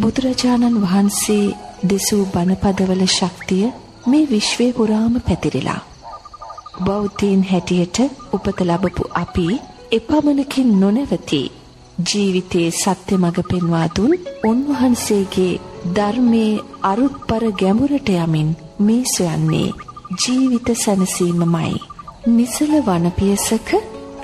බුදුරජාණන් වහන්සේ දෙසූ බණපදවල ශක්තිය මේ විශ්වය පුරාම පැතිරිලා. බෞද්ධීන් හැටියට උපත ලබපු අපි එපමණකින් නොනැවති ජීවිතයේ සත්‍ය මඟ පෙන්වා දුන් උන්වහන්සේගේ ධර්මයේ අරුත්පර ගැඹුරට යමින් මේ සොයන්නේ ජීවිත සැනසීමමයි. නිසල වනපියසක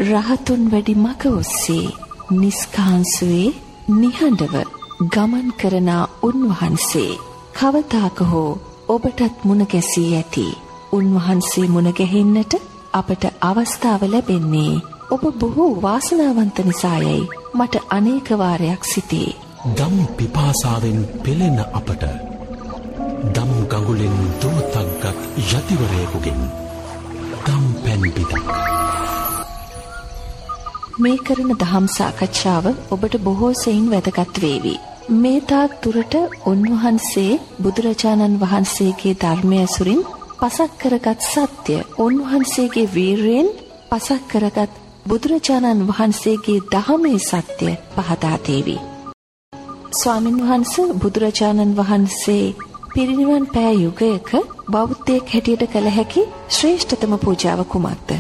රහතුන් වැඩි මග ඔස්සේ නිස්කාන්සුවේ නිහඬව ගමන් කරන උන්වහන්සේ කවතාක හෝ ඔබටත් මුණ ගැසී ඇති. උන්වහන්සේ මුණ ගැහෙන්නට අපට අවස්ථාව ලැබෙන්නේ ඔබ බොහෝ වාසනාවන්ත නිසායයි මට අනේක වාරයක් සිතේ. දම් පිපාසාවෙන් පෙළෙන අපට දම් ගඟුලෙන් දුවතක්ගත් යතිවරයෙකුගෙන් දම් පැන්පිතක්. මේ කරන දහම් සාකච්ඡාව ඔබට බොහෝ සෙයින් වැදගත් වේවි. මේ තාක් දුරට උන්වහන්සේ බුදුරජාණන් වහන්සේගේ ධර්මය ඇසුරින් පසක් කරගත් සත්‍ය උන්වහන්සේගේ වීරයෙන් පසක් කරගත් බුදුරජාණන් වහන්සේගේ දහමේ සත්‍ය පහදා දේවි. ස්වාමින් වහන්ස බුදුරජාණන් වහන්සේ පිරිනිවන් පෑ යුගයක බෞද්ධයෙක් හැටියට කළ හැකි ශ්‍රේෂ්ඨතම පූජාව කුමක්ද?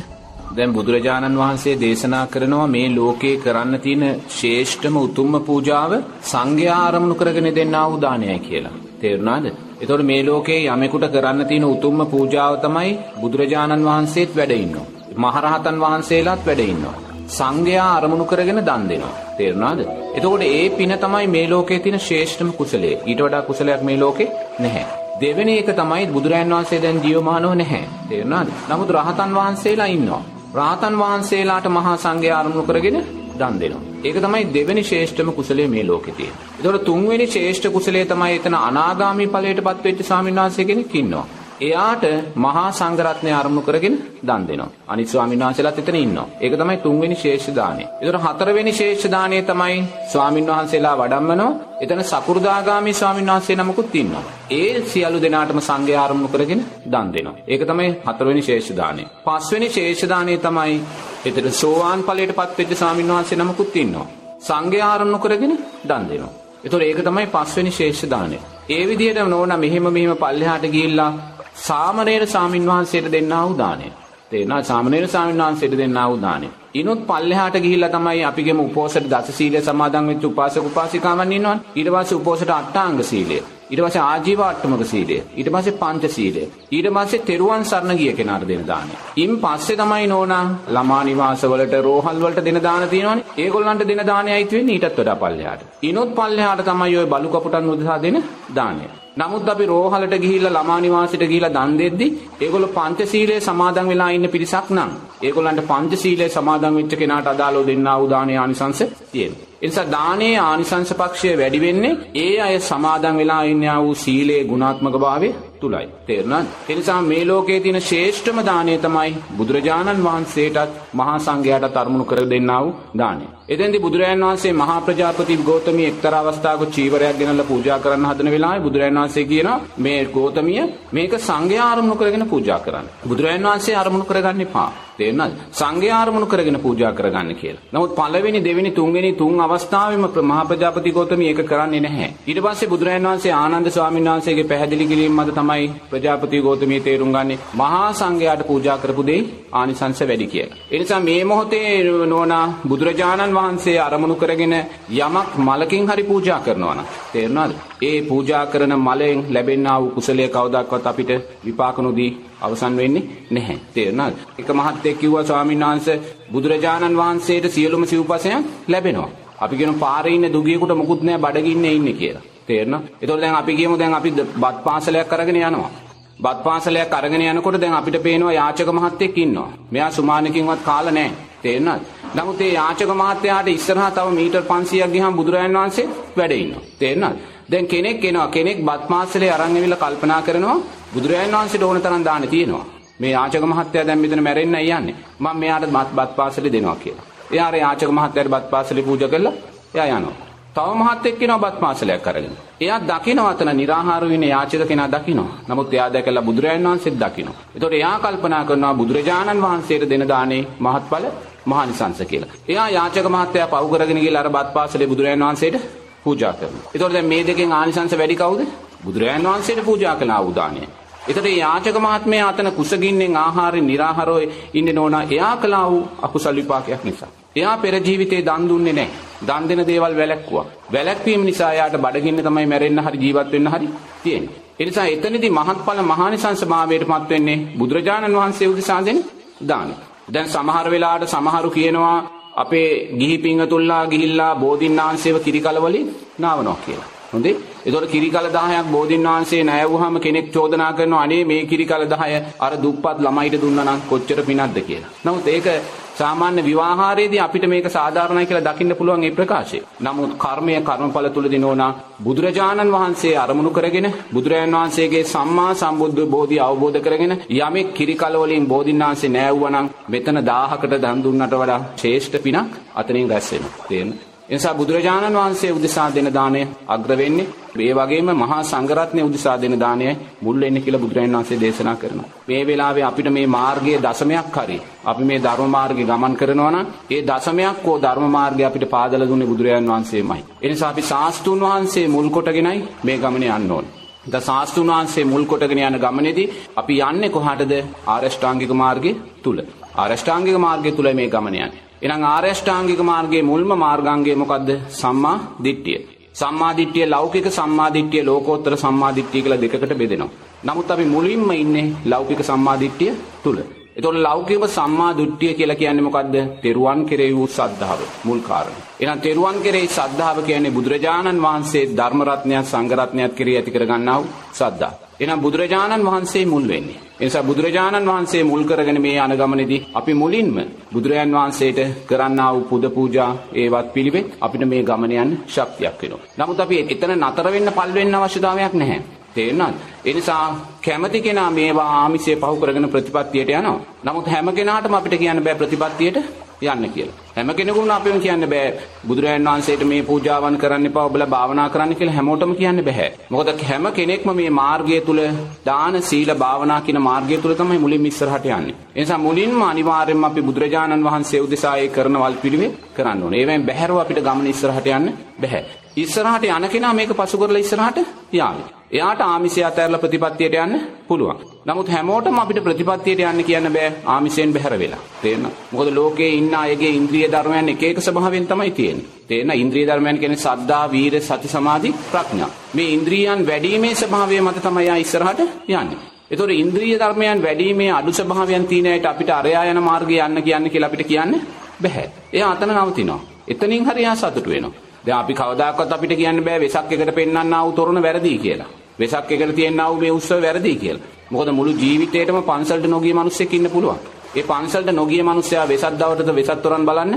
දැන් බුදුරජාණන් වහන්සේ දේශනා කරනවා මේ ලෝකේ කරන්න තියෙන ශ්‍රේෂ්ඨම උතුම්ම පූජාව සංඝයා ආරමුණු කරගෙන දෙන්නා වූ දානයයි කියලා. තේරුණාද? එතකොට මේ ලෝකේ යමෙකුට කරන්න තියෙන උතුම්ම පූජාව තමයි බුදුරජාණන් වහන්සේත් වැඩ ඉන්නවා. මහරහතන් වහන්සේලාත් වැඩ ඉන්නවා. සංඝයා අරමුණු කරගෙන දන් දෙනවා. තේරුණාද? එතකොට ඒ පින තමයි මේ ලෝකේ තියෙන ශ්‍රේෂ්ඨම කුසලය. ඊට වඩා කුසලයක් මේ ලෝකේ නැහැ. දෙවෙනි එක තමයි බුදුරයන් වහන්සේ දැන් ජීවමානව නැහැ. තේරුණාද? නමුත් රහතන් වහන්සේලා ඉන්නවා. රාතන් වහන්සේලාට මහා සංඝයා ආරමුණු කරගෙන දන් දෙනවා. ඒක තමයි දෙවෙනි ශ්‍රේෂ්ඨම කුසලයේ මේ ලෝකේ තියෙන්නේ. ඒතකොට තුන්වෙනි ශ්‍රේෂ්ඨ කුසලයේ තමයි එතන අනාගාමී ඵලයටපත් වෙච්ච ස්වාමීන් වහන්සේ කෙනෙක් ඉන්නවා. එයාට මහා සංඝරත්නය ආරමුණු කරගෙන දන් දෙනවා. අනිත් ස්වාමීන් වහන්සේලාත් එතන ඉන්නවා. ඒක තමයි තුන්වෙනි ශේෂ්ඨ දාණය. ඒතර හතරවෙනි ශේෂ්ඨ දාණය තමයි ස්වාමීන් වහන්සේලා වඩම්මනවා. එතන සකු르දාගාමී ස්වාමීන් වහන්සේ නමකුත් ඉන්නවා. ඒ සියලු දෙනාටම සංඝය ආරමුණු කරගෙන දන් දෙනවා. ඒක තමයි හතරවෙනි ශේෂ්ඨ දාණය. පස්වෙනි ශේෂ්ඨ දාණය තමයි එතන සෝවාන් ඵලයටපත් වෙච්ච ස්වාමීන් වහන්සේ නමකුත් ඉන්නවා. සංඝය ආරමුණු කරගෙන දන් දෙනවා. ඒතකොට ඒක තමයි පස්වෙනි ශේෂ්ඨ දාණය. ඒ විදිහට නෝන මෙහෙම මෙහෙම පල්ලෙහාට ගිහිල්ලා සාමණේර ස්වාමින් වහන්සේට දෙන්නා වූ දාණය. තේරෙනවා සාමණේර ස්වාමීන් වහන්සේට දෙන්නා වූ දාණය. ඉනොත් පල්ලෙහාට ගිහිල්ලා තමයි අපිගේම උපෝසථ දස සීලය සමාදන් වෙච්ච උපාසක උපාසිකාවන් ඉන්නවනේ. ඊට පස්සේ උපෝසථ අට්ටාංග සීලය. ඊට පස්සේ ආජීව අට්ටමක සීලය. ඊට පස්සේ පංච සීලය. ඊට පස්සේ තෙරුවන් සරණ ගිය කෙනාට දෙන දාණය. ඉන් පස්සේ තමයි නෝනා ළමා නිවාස වලට රෝහල් වලට දෙන දාන තියෙනවනේ. ඒගොල්ලන්ට දෙන දාණය අයිති වෙන්නේ ඊටත් වඩා පල්ලෙහාට. ඉනොත් පල්ලෙහාට තමයි ওই බලු කපුටන් උදෙසා දෙන දාණය. නමුත් අපි රෝහලට ගිහිල්ලා ළමා නිවාසයට ගිහිල්ලා දන් දෙද්දි ඒගොල්ලෝ පංචශීලයේ සමාදන් වෙලා ඉන්න පිරිසක් නම් ඒගොල්ලන්ට පංචශීලයේ සමාදන් වෙච්ච කෙනාට අදාළව දෙන්නා වූ දානයේ ආනිසංශ තියෙනවා. ඒ නිසා දානයේ ආනිසංශ පක්ෂය වැඩි වෙන්නේ ඒ අය සමාදන් වෙලා ඉන්නා වූ සීලේ ගුණාත්මක භාවය තුලයි. තේරුණාද? ඒ නිසා මේ ලෝකයේ තියෙන ශ්‍රේෂ්ඨම දාණය තමයි බුදුරජාණන් වහන්සේටත් මහා සංඝයාටත් අරමුණු කර දෙන්නා වූ දාණය. එතෙන්දී බුදුරජාණන් වහන්සේ මහා ප්‍රජාපති ගෞතමී එක්තරා අවස්ථාවක චීවරයක් ගෙනල්ලා පූජා කරන්න හදන වෙලාවේ බුදුරජාණන් වහන්සේ කියනවා මේ ගෞතමිය මේක සංඝයා අරමුණු කරගෙන පූජා කරන්න. බුදුරජාණන් වහන්සේ අරමුණු කරගන්න එපා. තේරෙනවද? සංඝයා අරමුණු කරගෙන පූජා කරගන්න කියලා. නමුත් පළවෙනි දෙවෙනි තුන්වෙනි තුන් අවස්ථාවෙම මහා ප්‍රජාපති ගෞතමී ඒක කරන්නේ නැහැ. ඊට පස්සේ බුදුරජාණන් වහන්සේ ආනන්ද ස්වාමීන් වහන්සේගේ පැහැදිලි කිරීම මත තමයි ප්‍රජාපති ගෞතමී තේරුම් ගන්නේ මහා සංඝයාට පූජා කරපු දෙයි ආනිසංස වැඩි කියලා. ඒ නිසා මේ මොහොතේ නෝනා බුදුරජාණන් වහන්සේ අරමුණු කරගෙන යමක් මලකින් හරි පූජා කරනවා නම් තේරුණාද? ඒ පූජා කරන මලෙන් ලැබෙනා වූ කුසලයේ කවදාවත් අපිට විපාක නොදී අවසන් වෙන්නේ නැහැ. තේරුණාද? එක මහත්තයෙක් කිව්වා ස්වාමීන් වහන්සේ බුදුරජාණන් වහන්සේට සියලුම සිව්පසයන් ලැබෙනවා. අපි කියන පාරේ ඉන්න දුගියෙකුට මුකුත් නැහැ බඩගින්නේ ඉන්නේ කියලා. තේරෙනවද? ඒතකොට දැන් අපි කියමු දැන් අපි බත් පාසලයක් අරගෙන යනවා. බත් පාසලයක් අරගෙන යනකොට දැන් අපිට පේනවා යාචක මහත්තයෙක් ඉන්නවා. මෙයා සුමානකින්වත් කාලා නැහැ. තේරෙනවද? නමුත් ඒ යාචක මහත්තයාට ඉස්සරහා තව මීටර් 500ක් ගියහම බුදුරජාණන් වහන්සේ වැඩ ඉන්නවා. තේරෙනවද? දැන් කෙනෙක් එනවා කෙනෙක් බත් පාසලේ අරන් ඇවිල්ලා කල්පනා කරනවා බුදුරජාණන් වහන්සේට ඕන තරම් දාන්න තියෙනවා. මේ යාචක මහත්තයා දැන් මෙතන මැරෙන්නයි යන්නේ. මම මෙයාට බත් බත් පාසලේ දෙනවා කියලා. එයා අර යාචක මහත්තයාට බත් පාසලේ පූජා කළා. එයා යනවා. තව මහත්ෙක් කෙනා බත් පාසලයක් අරගෙන. එයා දකිනවා අතන निराහාර වෙන යාචක කෙනා දකිනවා. නමුත් එයා දැකලා බුදුරජාණන් වහන්සේත් දකිනවා. ඒතකොට එයා කල්පනා කරනවා බුදුරජාණන් වහන්සේට දෙන දානේ මහත්ඵල මහානිසංස කියලා. එයා යාචක මහත්තයා පව් කරගෙන ගිහලා අර බත් පාසලේ බුදුරජාණන් වහන්සේට පූජා කරනවා. ඒතකොට දැන් මේ දෙකෙන් ආනිසංස වැඩි කවුද? බුදුරජාණන් වහන්සේට පූජා කළා උදානය. එතකොට මේ යාචක මහත්මයා අතන කුසගින්නෙන් ආහාරේ निराහාරෝ ඉන්නේ නෝනා එයා කළා වූ අකුසල් විපාකයක් නිසා. එයා පෙර ජීවිතේ දන් දුන්නේ නැහැ. දන් දෙන දේවල් වැළැක්කුවා. වැළැක්වීම නිසා එයාට බඩගින්න තමයි මැරෙන්න හරි ජීවත් වෙන්න හරි තියෙන්නේ. ඒ නිසා එතනදී මහත්ඵල මහානිසංස මාවේටපත් වෙන්නේ බුදුරජාණන් වහන්සේ උදෙසා දෙන දාන. දැන් සමහර වෙලාවට සමහරු කියනවා අපේ ගිහි පිංගතුල්ලා ගිහිල්ලා බෝධින්නාංශේව කිරිකල වලින් නාවනවා කියලා. හොඳේ. ඒතකොට කිරිකල 10ක් බෝධින් වහන්සේ නැයවුවාම කෙනෙක් චෝදනා කරනවා අනේ මේ කිරිකල 10 අර දුප්පත් ළමයිට දුන්නා නම් කොච්චර පිනක්ද කියලා. නමුත් ඒක සාමාන්‍ය විවාහාරයේදී අපිට මේක සාධාරණයි කියලා දකින්න පුළුවන් ඒ ප්‍රකාශය. නමුත් කර්මය කර්මඵල තුලදී නෝනා බුදුරජාණන් වහන්සේ අරමුණු කරගෙන බුදුරජාණන් වහන්සේගේ සම්මා සම්බුද්ධ බෝධිය අවබෝධ කරගෙන යමෙක් කිරිකල වලින් බෝධින් වහන්සේ නෑවුවා නම් මෙතන 1000කට දන් දුන්නට වඩා ශ්‍රේෂ්ඨ පිනක් අතනින් රැස් වෙනවා. තේරෙනවද? එනිසා බුදුරජාණන් වහන්සේ උදෙසා දෙන දාණය අග්‍ර වෙන්නේ. ඒ වගේම මහා සංඝරත්නය උදෙසා දෙන දාණයයි මුල් වෙන්නේ කියලා බුදුරජාණන් වහන්සේ දේශනා කරනවා. මේ වෙලාවේ අපිට මේ මාර්ගයේ දශමයක් හරි අපි මේ ධර්ම මාර්ගේ ගමන් කරනවා නම් ඒ දශමයක් හෝ ධර්ම මාර්ගය අපිට පාදලා දුන්නේ බුදුරජාණන් වහන්සේමයි. ඒ නිසා අපි ශාස්ත්‍රුන් වහන්සේ මුල් කොටගෙනයි මේ ගමනේ යන්න ඕනේ. ද ශාස්ත්‍රුන් වහන්සේ මුල් කොටගෙන යන ගමනේදී අපි යන්නේ කොහාටද? ආරෂ්ඨාංගික මාර්ගයේ තුල. ආරෂ්ඨාංගික මාර්ගය තුල මේ ගමන යන්නේ. එහෙනම් ආර්ය අෂ්ටාංගික මාර්ගයේ මුල්ම මාර්ගාංගය මොකද්ද? සම්මා දිට්ඨිය. සම්මා දිට්ඨිය ලෞකික සම්මා දිට්ඨිය ලෝකෝත්තර සම්මා දිට්ඨිය කියලා දෙකකට බෙදෙනවා. නමුත් අපි මුලින්ම ඉන්නේ ලෞකික සම්මා දිට්ඨිය තුල. එතකොට ලෞකික සම්මා දිට්ඨිය කියලා කියන්නේ මොකද්ද? තෙරුවන් කෙරෙහි වූ සද්ධාව මුල් කාරණා. එහෙනම් තෙරුවන් කෙරෙහි සද්ධාව කියන්නේ බුදුරජාණන් වහන්සේ ධර්ම රත්නයත් සංඝ රත්නයත් කෙරෙහි ඇති කරගන්නා වූ සද්ධා. එහෙනම් බුදුරජාණන් වහන්සේ මුල් වෙන්නේ. ඒ නිසා බුදුරජාණන් වහන්සේ මුල් කරගෙන මේ අනගමනේදී අපි මුලින්ම බුදුරජාන් වහන්සේට කරන්නා වූ පුද පූජා ඒවත් පිළිවෙත් අපිට මේ ගමන යන්න ශක්තියක් වෙනවා. නමුත් අපි එතන නතර වෙන්න පල් වෙන්න අවශ්‍යතාවයක් නැහැ. තේරෙනවද? ඒ නිසා කැමති කෙනා මේවා ආමිෂය පහු කරගෙන ප්‍රතිපත්තියට යනවා. නමුත් හැම කෙනාටම අපිට කියන්න බෑ ප්‍රතිපත්තියට යන්න කියලා. හැම කෙනෙකුම අපිම කියන්න බෑ බුදුරජාණන් වහන්සේට මේ පූජාවන් කරන්න එපා ඔබලා භාවනා කරන්න කියලා හැමෝටම කියන්න බෑ. මොකද හැම කෙනෙක්ම මේ මාර්ගය තුල දාන සීල භාවනා කියන මාර්ගය තුල තමයි මුලින්ම ඉස්සරහට යන්නේ. ඒ නිසා මුලින්ම අනිවාර්යයෙන්ම අපි බුදුරජාණන් වහන්සේ උදෙසා ඒ කරන වල් පිළිවෙත් කරන්න ඕනේ. ඒවෙන් බැහැරව අපිට ගමන ඉස්සරහට යන්න බෑ. ඉස්සරහට යන කෙනා මේක පසු කරලා ඉස්සරහට යාවි. එයාට ආමිෂය අතහැරලා ප්‍රතිපත්තියට යන්න පුළුවන්. නමුත් හැමෝටම අපිට ප්‍රතිපත්තියට යන්න කියන්න බෑ ආමිෂයෙන් බැහැර වෙලා. තේරෙනවද? මොකද ලෝකයේ ඉන්න අයගේ ඉන්ද්‍රිය ධර්මයන් එක එක ස්වභාවයෙන් තමයි තියෙන්නේ. තේරෙනවද? ඉන්ද්‍රිය ධර්මයන් කියන්නේ සද්ධා, වීර, සති, සමාධි, ප්‍රඥා. මේ ඉන්ද්‍රියයන් වැඩිීමේ ස්වභාවය මත තමයි යා ඉස්සරහට යන්නේ. ඒතකොට ඉන්ද්‍රිය ධර්මයන් වැඩිීමේ අඩු ස්වභාවයන් තියෙන අයට අපිට අරයා යන මාර්ගය යන්න කියන්න කියලා අපිට කියන්න බෑ. එයා අතන නවතිනවා. එතනින් හරි යා සතුටු වෙනවා. දැන් අපි කවදාකවත් අපිට කියන්න බෑ වෙසක් එකට පෙන්වන්නා වූ තොරණ වැරදි කියලා. වෙසක් එකට තියෙනා වූ මේ උත්සව වැරදි කියලා. මොකද මුළු ජීවිතේටම පන්සලට නොගිය මිනිස්සෙක් ඉන්න පුළුවන්. ඒ පන්සලට නොගිය මිනිස්සයා වෙසක් දවටද වෙසක් තොරන් බලන්න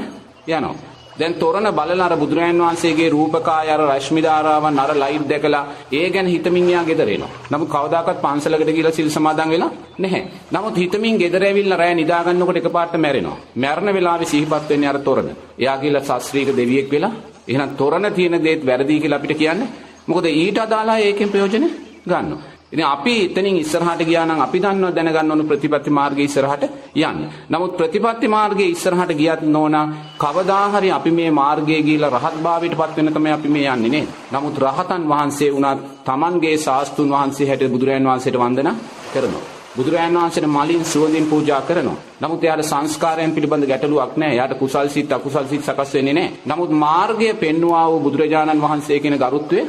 යනවා. දැන් තොරණ බලලා අර බුදුරජාන් වහන්සේගේ රූපකාය අර රශ්මි ධාරාවන් අර ලයිට් දැකලා ඒ ගැන හිතමින් යා ගෙදර එනවා. නමුත් කවදාකවත් පන්සලකට ගිහලා සිල් සමාදන් වෙලා නැහැ. නමුත් හිතමින් ගෙදර ඇවිල්ලා රැය නිදා ගන්නකොට එකපාරට මැරෙනවා. මැරෙන වෙලාවේ සිහිපත් වෙන්නේ අර තොරණ. එයා කියලා ශාස්ත්‍රීය දෙවියෙක් වෙලා එහෙනම් තොරණ තියෙන දේත් වැරදි කියලා අපිට කියන්නේ මොකද ඊට අදාළව ඒකෙන් ප්‍රයෝජන ගන්නවා. ඉතින් අපි එතනින් ඉස්සරහට ගියා නම් අපි දන්නව දැනගන්න ඕන ප්‍රතිපත්ති මාර්ගයේ ඉස්සරහට යන්න. නමුත් ප්‍රතිපත්ති මාර්ගයේ ඉස්සරහට ගියත් නෝනා කවදා හරි අපි මේ මාර්ගයේ ගිහිලා රහත් භාවයටපත් වෙන තමයි අපි මේ යන්නේ නේද? නමුත් රහතන් වහන්සේ වුණත් Tamanගේ ශාස්තුන් වහන්සේ හැටියට බුදුරයන් වහන්සේට වන්දනා කරනවා. බුදුරජාණන් වහන්සේට මලින් සුවඳින් පූජා කරනවා. නමුත් එයාට සංස්කාරයන් පිළිබඳ ගැටලුවක් නැහැ. එයාට කුසල් සිත් අකුසල් සිත් සකස් වෙන්නේ නැහැ. නමුත් මාර්ගය පෙන්වුවා වූ බුදුරජාණන් වහන්සේ කියන ගරුත්වය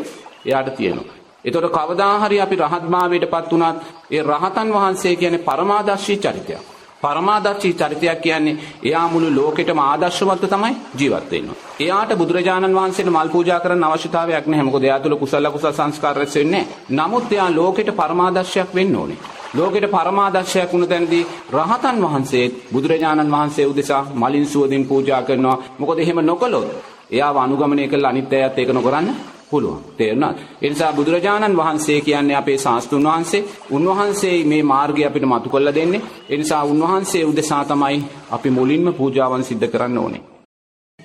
එයාට තියෙනවා. එතකොට කවදා හරි අපි රහත්භාවයටපත් වුණත් ඒ රහතන් වහන්සේ කියන්නේ පරමාදර්ශී චරිතයක්. පරමාදර්ශී චරිතයක් කියන්නේ එයා මුළු ලෝකෙටම ආදර්ශවත්ව තමයි ජීවත් වෙන්නේ. එයාට බුදුරජාණන් වහන්සේට මල් පූජා කරන්න අවශ්‍යතාවයක් නැහැ. මොකද එයා තුළ කුසල කුසල සංස්කාර රැස් වෙන්නේ නමුත් එයා ලෝකෙට පරමාදර්ශයක් වෙන්න ඕනේ. ලෝකෙට පරමාදර්ශයක් වුණ තැනදී රහතන් වහන්සේ බුදුරජාණන් වහන්සේ උදෙසා මලින් සුවඳින් පූජා කරනවා. මොකද එහෙම නොකළොත් එයාව අනුගමනය කළ අනිත් අයත් ඒක නොකරන්න පුළුවන්. තේරුණාද? ඒ නිසා බුදුරජාණන් වහන්සේ කියන්නේ අපේ ශාස්ත්‍රුන් වහන්සේ. උන්වහන්සේ මේ මාර්ගය අපිට මතු කරලා දෙන්නේ. ඒ නිසා උන්වහන්සේ උදෙසා තමයි අපි මුලින්ම පූජාවන් සිද්ධ කරන්න ඕනේ.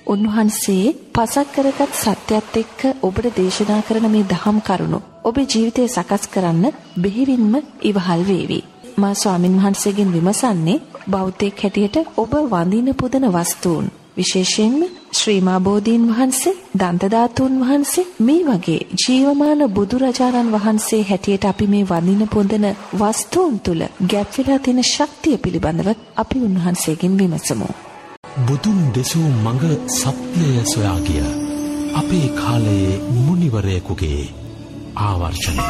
උන්වහන්සේ පසක් කරගත් සත්‍යයත් එක්ක ඔබට දේශනා කරන මේ දහම් කරුණු ඔබේ ජීවිතය සකස් කරන්න බෙහෙවින්ම ඉවහල් වේවි. මා ස්වාමින් වහන්සේගෙන් විමසන්නේ බෞද්ධයෙක් හැටියට ඔබ වඳින පුදන වස්තුන් විශේෂයෙන්ම ශ්‍රීමා බෝධීන් වහන්සේ, දන්තධාතුන් වහන්සේ මේ වගේ ජීවමාන බුදුරජාණන් වහන්සේ හැටියට අපි මේ වඳින පොඳන වස්තුන් තුල ගැප් වෙලා තියෙන ශක්තිය පිළිබඳව අපි උන්වහන්සේගෙන් විමසමු. බුදුන් දෙසූ මඟ සත්‍යය සොයා ගිය අපේ කාලයේ මුනිවරයෙකුගේ ආවර්ෂණය.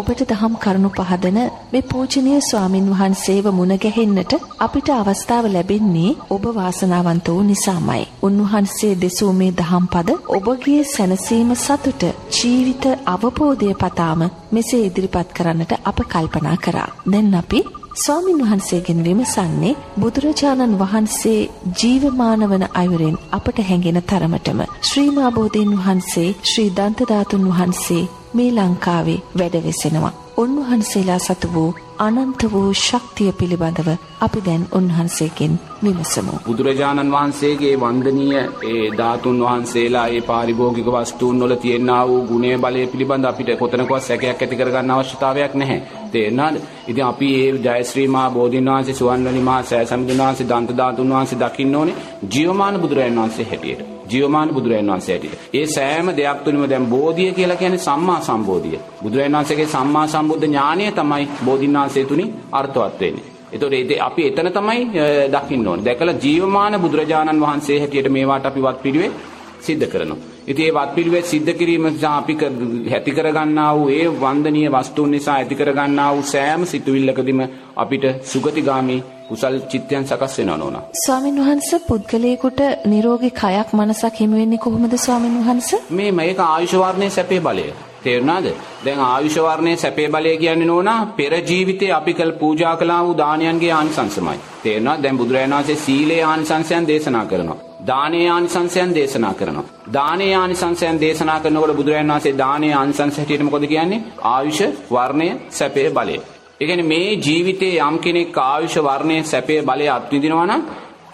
ඔබට දහම් කරුණු පහදන මේ පූජනීය ස්වාමින් වහන්සේව මුණ ගැහෙන්නට අපිට අවස්ථාව ලැබෙන්නේ ඔබ වාසනාවන්ත වූ නිසාමයි. උන්වහන්සේ දෙසූ මේ දහම් පද ඔබගේ සැනසීම සතුට ජීවිත අවබෝධය පතාම මෙසේ ඉදිරිපත් කරන්නට අප කල්පනා කරා. දැන් අපි ස්වාමින් වහන්සේගෙන් විමසන්නේ බුදුරජාණන් වහන්සේ ජීවමාන වන අයුරෙන් අපට හැඟෙන තරමටම ශ්‍රීමා බෝධීන් වහන්සේ ශ්‍රී දන්තධාතුන් වහන්සේ මේ ලංකාවේ වැඩවෙසෙනවා. උන්වහන්සේලා සතු වූ අනන්ත වූ ශක්තිය පිළිබඳව අපි දැන් උන්වහන්සේගෙන් විමසමු. බුදුරජාණන් වහන්සේගේ වන්දනීය ඒ ධාතුන් වහන්සේලා ඒ පාරිභෝගික වස්තුන් වල තියෙනා වූ ගුණය බලය පිළිබඳ අපිට කොතනකවත් සැකයක් ඇති කරගන්න අවශ්‍යතාවයක් නැහැ. තේරෙනවද? ඉතින් අපි මේ ජයශ්‍රී මා බෝධින් වහන්සේ සුවන්වැලි මා සෑසම්දුන් වහන්සේ දන්ත ධාතුන් වහන්සේ දකින්න ඕනේ ජීවමාන බුදුරජාණන් වහන්සේ හැටියට. ජීවමාන බුදුරජාන් වහන්සේට. ඒ සෑම දෙයක් තුළම දැන් බෝධිය කියලා කියන්නේ සම්මා සම්බෝධිය. බුදුරජාන් වහන්සේගේ සම්මා සම්බුද්ධ ඥානය තමයි බෝධින් වහන්සේ තුنين අර්ථවත් වෙන්නේ. එතකොට අපි එතන තමයි දකින්න ඕනේ. දැකලා ජීවමාන බුදුරජාණන් වහන්සේ හැටියට මේවාට අපි වත් පිළිවෙත් සිද්ධ කරනවා. ඉතින් ඒ වත්පිළිවෙත් සිද්ධ කිරීම නිසා අපි ඇති කරගන්නා වූ ඒ වන්දනීය වස්තුන් නිසා ඇති කරගන්නා වූ සෑම සිතුවිල්ලකදීම අපිට සුගතිගාමී කුසල් චිත්තයන් සකස් වෙනවා නෝනා. ස්වාමින් වහන්සේ පුද්ගලයෙකුට නිරෝගී කයක් මනසක් හිමි වෙන්නේ කොහොමද ස්වාමින් වහන්සේ? මේ මේක ආයුෂ වර්ණයේ සැපේ බලය. තේරුණාද? දැන් ආයුෂ වර්ණයේ සැපේ බලය කියන්නේ නෝනා පෙර ජීවිතේ අපි කළ පූජා කළා වූ දානයන්ගේ ආනිසංසමයි. තේරුණාද? දැන් බුදුරජාණන් වහන්සේ සීලේ ආනිසංසයන් දේශනා කරනවා. දානේ ආනිසංසයන් දේශනා කරනවා. දානේ ආනිසංසයන් දේශනා කරනකොට බුදුරජාණන් වහන්සේ දානේ ආනිසංස හැටියට මොකද කියන්නේ? ආයුෂ වර්ණය සැපේ බලය. ඒ කියන්නේ මේ ජීවිතේ යම් කෙනෙක් ආයුෂ වර්ණයේ සැපේ බලය අත්විඳිනවා නම්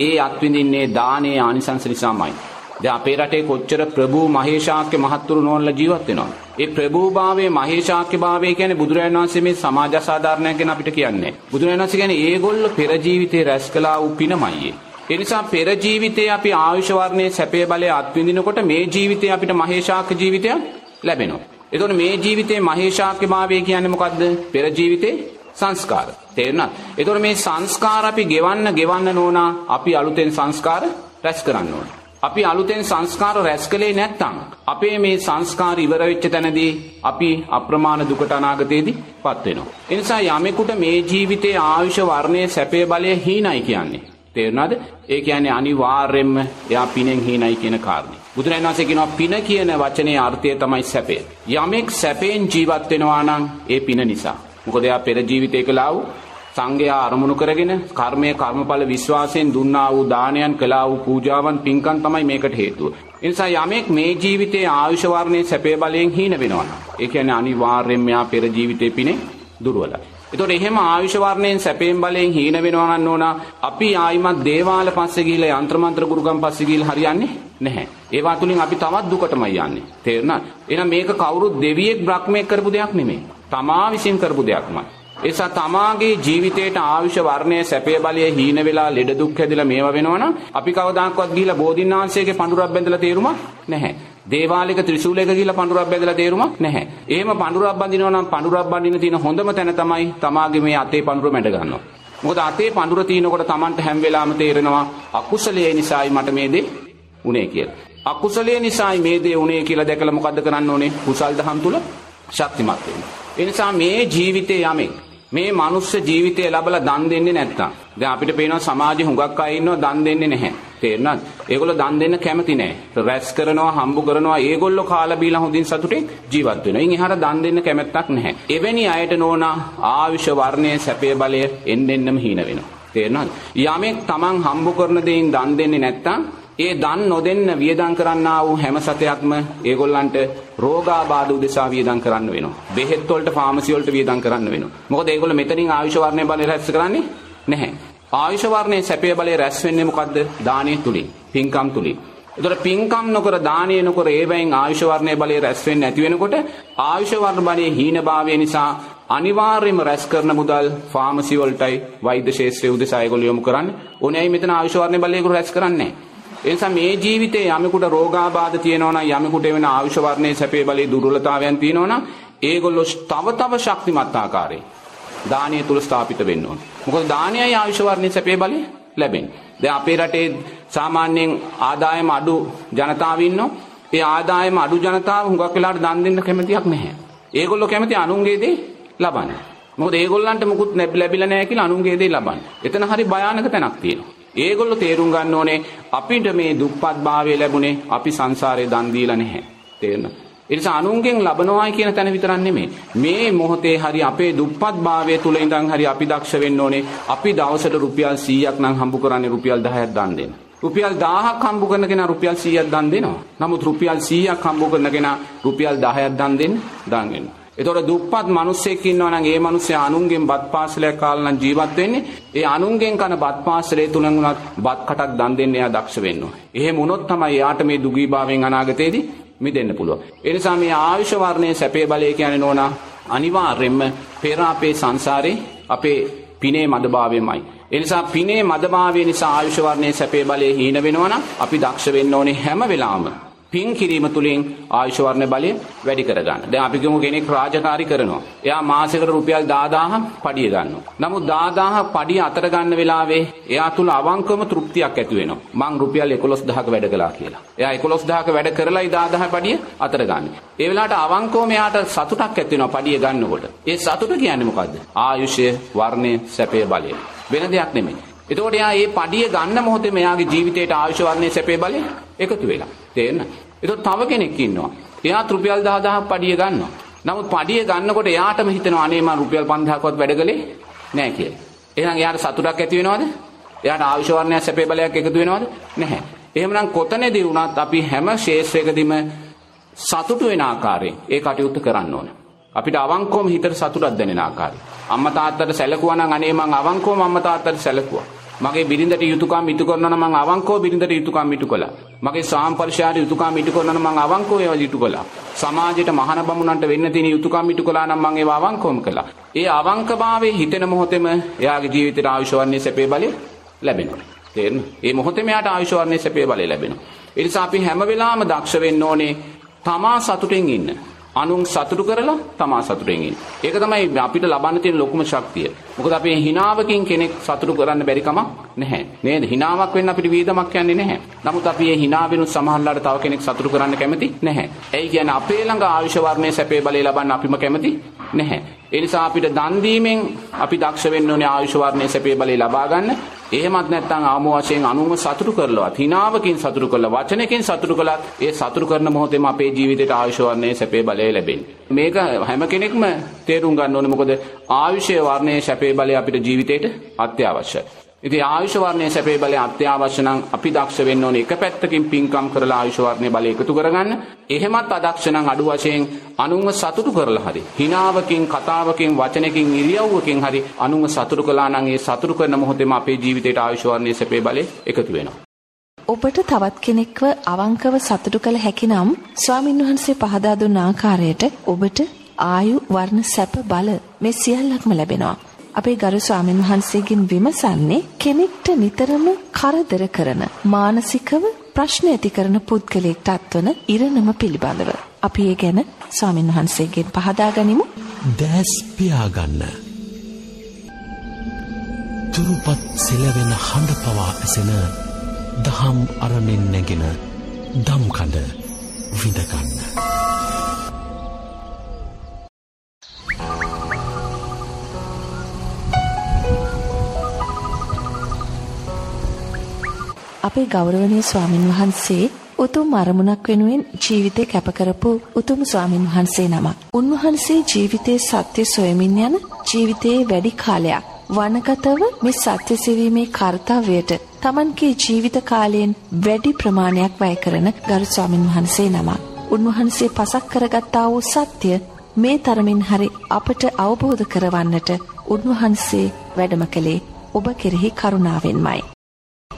ඒ අත්විඳින්නේ දානේ ආනිසංස නිසාමයි. දැන් අපේ රටේ කොච්චර ප්‍රභූ මහේශාක්‍ය මහත්තුරු නෝන්ලා ජීවත් වෙනවද? ඒ ප්‍රභූභාවයේ මහේශාක්‍ය භාවය කියන්නේ බුදුරජාණන් වහන්සේ මේ සමාජ අසාධාරණයක් ගැන අපිට කියන්නේ. බුදුරජාණන් වහන්සේ කියන්නේ ඒගොල්ලෝ පෙර ජීවිතේ රැස් කළා වූ පිනමයි. ඒ නිසා පෙර ජීවිතේ අපි ආයුෂ වර්ණයේ සැපේ බලය අත්විඳිනකොට මේ ජීවිතේ අපිට මහේශාක්‍ය ජීවිතයක් ලැබෙනවා. එතකොට මේ ජීවිතේ මහේශාක්‍ය භාවය කියන්නේ මොකද්ද? පෙර ජීවිතේ සංස්කාර. තේරුණාද? එතකොට මේ සංස්කාර අපි ගෙවන්න ගෙවන්න නෝනා අපි අලුතෙන් සංස්කාර රැස් කරන්න ඕන. අපි අලුතෙන් සංස්කාර රැස් කළේ නැත්නම් අපේ මේ සංස්කාර ඉවර වෙච්ච තැනදී අපි අප්‍රමාණ දුකට අනාගතයේදී පත් වෙනවා. ඒ නිසා යමෙකුට මේ ජීවිතයේ ආයුෂ වර්ණයේ සැපේ බලය හීනයි කියන්නේ. තේරුණාද? ඒ කියන්නේ අනිවාර්යෙන්ම එයා පිනෙන් හීනයි කියන කාරණේ. බුදුරජාණන් වහන්සේ කියනවා පින කියන වචනේ අර්ථය තමයි සැපය. යමෙක් සැපෙන් ජීවත් වෙනවා නම් ඒ පින නිසා. මොකද එයා පෙර ජීවිතේ කළා වූ සංඝයා අරමුණු කරගෙන කර්මය කර්මඵල විශ්වාසයෙන් දුන්නා වූ දානයන් කළා වූ පූජාවන් පින්කම් තමයි මේකට හේතුව. ඒ නිසා යමෙක් මේ ජීවිතයේ ආයුෂ වර්ණයේ සැපේ බලයෙන් හීන වෙනවා. ඒ කියන්නේ අනිවාර්යෙන්ම යා පෙර ජීවිතේ පිනේ දුර්වලයි. එතකොට එහෙම ආයුෂ වර්ණයෙන් සැපයෙන් බලයෙන් හීන වෙනවා නම් ඕන අපි ආයිමත් දේවාල පස්සේ ගිහිල්ලා යంత్ర මන්ත්‍ර ගුරුකම් පස්සේ ගිහිල්ලා හරියන්නේ නැහැ. ඒවා තුලින් අපි තවත් දුකටමයි යන්නේ. තේරුණාද? එහෙනම් මේක කවුරුත් දෙවියෙක් බ්‍රහ්මයෙක් කරපු දෙයක් නෙමෙයි. තමා විසින් කරපු දෙයක්මයි. එසා තමාගේ ජීවිතේට ආවිෂ වර්ණයේ සැපේ බලයේ හීන වෙලා ලෙඩ දුක් හැදිලා මේවා වෙනවනම් අපි කවදාකවත් ගිහිලා බෝධින්නාංශයේ පඳුරක් බැඳලා තේරුමක් නැහැ. දේවාලික ත්‍රිශූලයක ගිහිලා පඳුරක් බැඳලා තේරුමක් නැහැ. එහෙම පඳුරක් බඳිනවා නම් පඳුරක් බඳින්න තියෙන හොඳම තැන තමයි තමාගේ මේ අතේ පඳුර මැඩ ගන්නවා. මොකද අතේ පඳුර තිනකොට Tamanට හැම වෙලාවෙම තේරෙනවා අකුසලයේ නිසායි මට මේ දේ උනේ කියලා. අකුසලයේ නිසායි මේ දේ උනේ කියලා දැකලා මොකද්ද කරන්න ඕනේ? කුසල් දහම් තුල ශක්තිමත් වෙන්න. ඒ නිසා මේ ජීවිතේ යමෙක් මේ මනුස්ස ජීවිතය ලැබලා දන් දෙන්නේ නැත්තම් දැන් අපිට පේනවා සමාජේ හුඟක් අය ඉන්නවා දන් දෙන්නේ නැහැ තේරුණාද ඒගොල්ලෝ දන් දෙන්න කැමති නැහැ රැස් කරනවා හම්බ කරනවා ඒගොල්ලෝ කාලා බීලා හොඳින් සතුටින් ජීවත් වෙනවා ඉන් එහාට දන් දෙන්න කැමැත්තක් නැහැ එවැනි අයට නෝනා ආයුෂ වර්ණයේ සැපේ බලය එන්න එන්නම හීන වෙනවා තේරුණාද යමෙක් Taman හම්බ කරන දෙයින් දන් දෙන්නේ නැත්තම් ඒ දන් නොදෙන්න වියදම් කරන්නා වූ හැම සතයක්ම ඒගොල්ලන්ට රෝගාබාධ උදෙසා වියදම් කරන්න වෙනවා. බෙහෙත් වලට ෆාමසි වලට වියදම් කරන්න වෙනවා. මොකද ඒගොල්ලෝ මෙතනින් ආයුෂ වර්ණය බලය රැස් කරන්නේ නැහැ. ආයුෂ වර්ණයේ සැපේ බලය රැස් වෙන්නේ මොකද්ද? දානයේ තුලින්, පින්කම් තුලින්. එතකොට පින්කම් නොකර දානය නොකර ඒවයින් ආයුෂ වර්ණයේ බලය රැස් වෙන්නේ නැති වෙනකොට ආයුෂ වර්ණ බලයේ හීනභාවය නිසා අනිවාර්යයෙන්ම රැස් කරන මුදල් ෆාමසි වලටයි වෛද්‍ය ශාස්ත්‍රයේ උදෙසා ඒගොල්ලෝ යොමු කරන්නේ. ඕනෑයි මෙතන ආයුෂ වර්ණයේ බලය ඒගොල්ලෝ රැස් කරන්නේ නැහැ. ඒ නිසා මේ ජීවිතේ යමෙකුට රෝගාබාධ තියෙනවා නම් යමෙකුට වෙන ආයුෂ වර්ණයේ සැපේ බලයේ දුර්වලතාවයන් තියෙනවා නම් ඒගොල්ලෝ තව තව ශක්තිමත් ආකාරයෙන් දානීය තුල ස්ථාපිත වෙන්න ඕන. මොකද දානීයයි ආයුෂ වර්ණයේ සැපේ බලය ලැබෙන්නේ. දැන් අපේ රටේ සාමාන්‍යයෙන් ආදායම අඩු ජනතාව ඉන්නවා. ඒ ආදායම අඩු ජනතාව හුඟක් වෙලාවට දන් දෙන්න කැමතියක් නැහැ. ඒගොල්ලෝ කැමති අනුන්ගේ දේ ලබන්න. මොකද ඒගොල්ලන්ට මුකුත් ලැබිලා නැහැ කියලා අනුන්ගේ දේ ලබන්න. එතන හරි භයානක තැනක් තියෙනවා. ඒගොල්ලෝ තේරුම් ගන්න ඕනේ අපිට මේ දුප්පත් භාවය ලැබුණේ අපි සංසාරේ දන් දීලා නැහැ. තේරෙනවද? ඒ නිසා අනුන්ගෙන් ලබනවායි කියන තැන විතරක් නෙමෙයි. මේ මොහොතේ හරි අපේ දුප්පත් භාවය තුල ඉඳන් හරි අපි දක්ෂ වෙන්න ඕනේ. අපි දවසට රුපියල් 100ක් නම් හම්බ කරන්නේ රුපියල් 10ක් දන් දෙන්න. රුපියල් 1000ක් හම්බ කරන කෙනා රුපියල් 100ක් දන් දෙනවා. නමුත් රුපියල් 100ක් හම්බ කරන කෙනා රුපියල් 10ක් දන් දෙන්න දන් වෙනවා. එතකොට දුප්පත් මිනිස්සෙක් ඉන්නවා නම් ඒ මිනිස්සයා අනුන්ගෙන් බත් පාසලයක් කාලා නම් ජීවත් වෙන්නේ. ඒ අනුන්ගෙන් කන බත් පාසලේ තුලින් උනත් බත් කටක් දන් දෙන්න එයා දක්ෂ වෙන්න ඕනේ. එහෙම වුණොත් තමයි එයාට මේ දුගීභාවයෙන් අනාගතයේදී මිදෙන්න පුළුවන්. ඒ නිසා මේ ආයුෂ වර්ණයේ සැපේ බලය කියන්නේ නෝනා අනිවාර්යයෙන්ම පෙර අපේ සංසාරේ අපේ පිනේ මදභාවයමයි. ඒ නිසා පිනේ මදභාවය නිසා ආයුෂ වර්ණයේ සැපේ බලය හීන වෙනවා නම් අපි දක්ෂ වෙන්න ඕනේ හැම වෙලාවම පින් කිරීම තුලින් ආයුෂ වර්ණ බලය වැඩි කරගන්න. දැන් අපි කියමු කෙනෙක් රාජකාරී කරනවා. එයා මාසෙකට රුපියල් 10000ක් පඩිය ගන්නවා. නමුත් 10000ක් පඩිය අතර ගන්න වෙලාවේ එයා තුල අවංකවම තෘප්තියක් ඇති වෙනවා. මං රුපියල් 11000ක වැඩ කළා කියලා. එයා 11000ක වැඩ කරලායි 10000 පඩිය අතර ගන්න. ඒ වෙලාවට අවංකවම එයාට සතුටක් ඇති වෙනවා පඩිය ගන්නකොට. ඒ සතුට කියන්නේ මොකද්ද? ආයුෂය, වර්ණය, සැපේ බලය. වෙන දෙයක් නෙමෙයි. එතකොට එයා මේ පඩිය ගන්න මොහොතේ මෙයාගේ ජීවිතේට ආයුෂ වර්ණයේ සැපේ බලය එකතු වෙලා. තේරෙනවද? එතකොට තව කෙනෙක් ඉන්නවා. එයා රුපියල් 10000ක් පඩිය ගන්නවා. නමුත් පඩිය ගන්නකොට එයාටම හිතෙනවා අනේ මම රුපියල් 5000ක්වත් වැඩ කළේ නැහැ කියලා. එහෙනම් එයාට සතුටක් ඇති වෙනවද? එයාට ආයුෂ වර්ණයක් සැපේ බලයක් එකතු වෙනවද? නැහැ. එහෙමනම් කොතනදී වුණත් අපි හැම ශේෂ්ත්‍රයකදීම සතුටු වෙන ආකාරයෙන් ඒ කටයුත්ත කරන්න ඕනේ. අපිට අවංකවම හිතට සතුටක් දැනෙන ආකාරය. අම්මා තාත්තට සැලකුවා නම් අනේ මං අවංකවම අම්මා තාත්තට සැලකුවා. මගේ බිරිඳට යුතුයකම් ඉටු කරනවා නම් මං අවංකව බිරිඳට යුතුයකම් ඉටු කළා. මගේ සාම්පර්ශාට යුතුයකම් ඉටු කරනවා නම් මං අවංකව ඒවා ඉටු කළා. සමාජයට මහාන බමුණන්ට වෙන්න තියෙන යුතුයකම් ඉටු කළා නම් මං ඒවා අවංකවම කළා. ඒ අවංකභාවයේ හිතෙන මොහොතේම එයාගේ ජීවිතේට ආයුෂවන්නේ සැපේ බලය ලැබෙනවා. තේරෙනවද? ඒ මොහොතේම එයාට ආයුෂවන්නේ සැපේ බලය ලැබෙනවා. ඒ නිසා අපි හැම වෙලාවෙම දක්ෂ වෙන්න ඕනේ තමා සතුටින් ඉන්න. අනුන් සතුටු කරලා තමා සතුටෙන් ඉන්න. ඒක තමයි අපිට ලබන්න තියෙන ලොකුම ශක්තිය. මොකද අපි හිනාවකින් කෙනෙක් සතුටු කරන්න බැරි කමක් නැහැ. නේද? හිනාවක් වෙන්න අපිට වීදමක් යන්නේ නැහැ. නමුත් අපි මේ හිනාවෙනුත් සමහරලාට තව කෙනෙක් සතුටු කරන්න කැමති නැහැ. ඇයි කියන්නේ අපේ ළඟ ආයුෂ වර්ණයේ සැපේ බලය ලබන්න අපිම කැමති නැහැ. ඒ නිසා අපිට දන් දීමෙන් අපි දක්ෂ වෙන්න ඕනේ ආයුෂ වර්ණයේ සැපේ බලය ලබා ගන්න. එහෙමත් නැත්නම් ආම වශයෙන් අනුම සතුටු කරලවත් හිනාවකින් සතුටු කරලා වචනකින් සතුටු කළත් ඒ සතුටු කරන මොහොතේම අපේ ජීවිතේට ආයුෂ වර්ණයේ සැපේ බලය ලැබෙන්නේ. මේක හැම කෙනෙක්ම තේරුම් ගන්න ඕනේ මොකද ආයුෂයේ වර්ණයේ සැපේ බලය අපිට ජීවිතේට අත්‍යවශ්‍යයි. ඉතින් ආයුෂ වර්ණයේ සැපේ බලය අත්‍යවශ්‍ය නම් අපි දක්ෂ වෙන්න ඕනේ එක පැත්තකින් පින්කම් කරලා ආයුෂ වර්ණයේ බලය එකතු කරගන්න. එහෙමත් අදක්ෂ නම් අඩු වශයෙන් අනුන්ව සතුටු කරලා හරි. හිනාවකින් කතාවකින් වචනකින් ඉරියව්වකින් හරි අනුන්ව සතුටු කළා නම් ඒ සතුටු කරන මොහොතේම අපේ ජීවිතේට ආයුෂ වර්ණයේ සැපේ බලය එකතු වෙනවා. ඔබට තවත් කෙනෙක්ව අවංකව සතුටු කළ හැකි නම් ස්වාමින්වහන්සේ පහදා දුන් ආකාරයට ඔබට ආයු වර්ණ සැප බල මේ සියල්ලක්ම ලැබෙනවා. අපේ ගරු ස්වාමීන් වහන්සේගෙන් විමසන්නේ කෙනෙක්ට නිතරම කරදර කරන මානසිකව ප්‍රශ්න ඇති කරන පුද්ගලයෙක්ට අත්වන ඉරණම පිළිබඳව. අපි ඒ ගැන ස්වාමීන් වහන්සේගෙන් පහදා ගනිමු. දැස් පියාගන්න. තුරුපත් සෙලවෙන හඬ පවා ඇසෙන දහම් අරණෙන් නැගෙන දම්කඩ විඳගන්න. අපේ ගෞරවනීය ස්වාමින් වහන්සේ උතුම් අරමුණක් වෙනුවෙන් ජීවිතේ කැපකරපු උතුම් ස්වාමින් වහන්සේ නමක්. උන්වහන්සේ ජීවිතයේ සත්‍ය සොයමින් යන ජීවිතයේ වැඩි කාලයක් වනගතව මේ සත්‍ය සෙවීමේ කාර්යයට Tamanගේ ජීවිත කාලයෙන් වැඩි ප්‍රමාණයක් වැය කරන ගරු ස්වාමින් වහන්සේ නමක්. උන්වහන්සේ පසක් කරගත්තා වූ සත්‍ය මේ තරමින් හරි අපට අවබෝධ කරවන්නට උන්වහන්සේ වැඩම කළේ ඔබ කෙරෙහි කරුණාවෙන්මයි.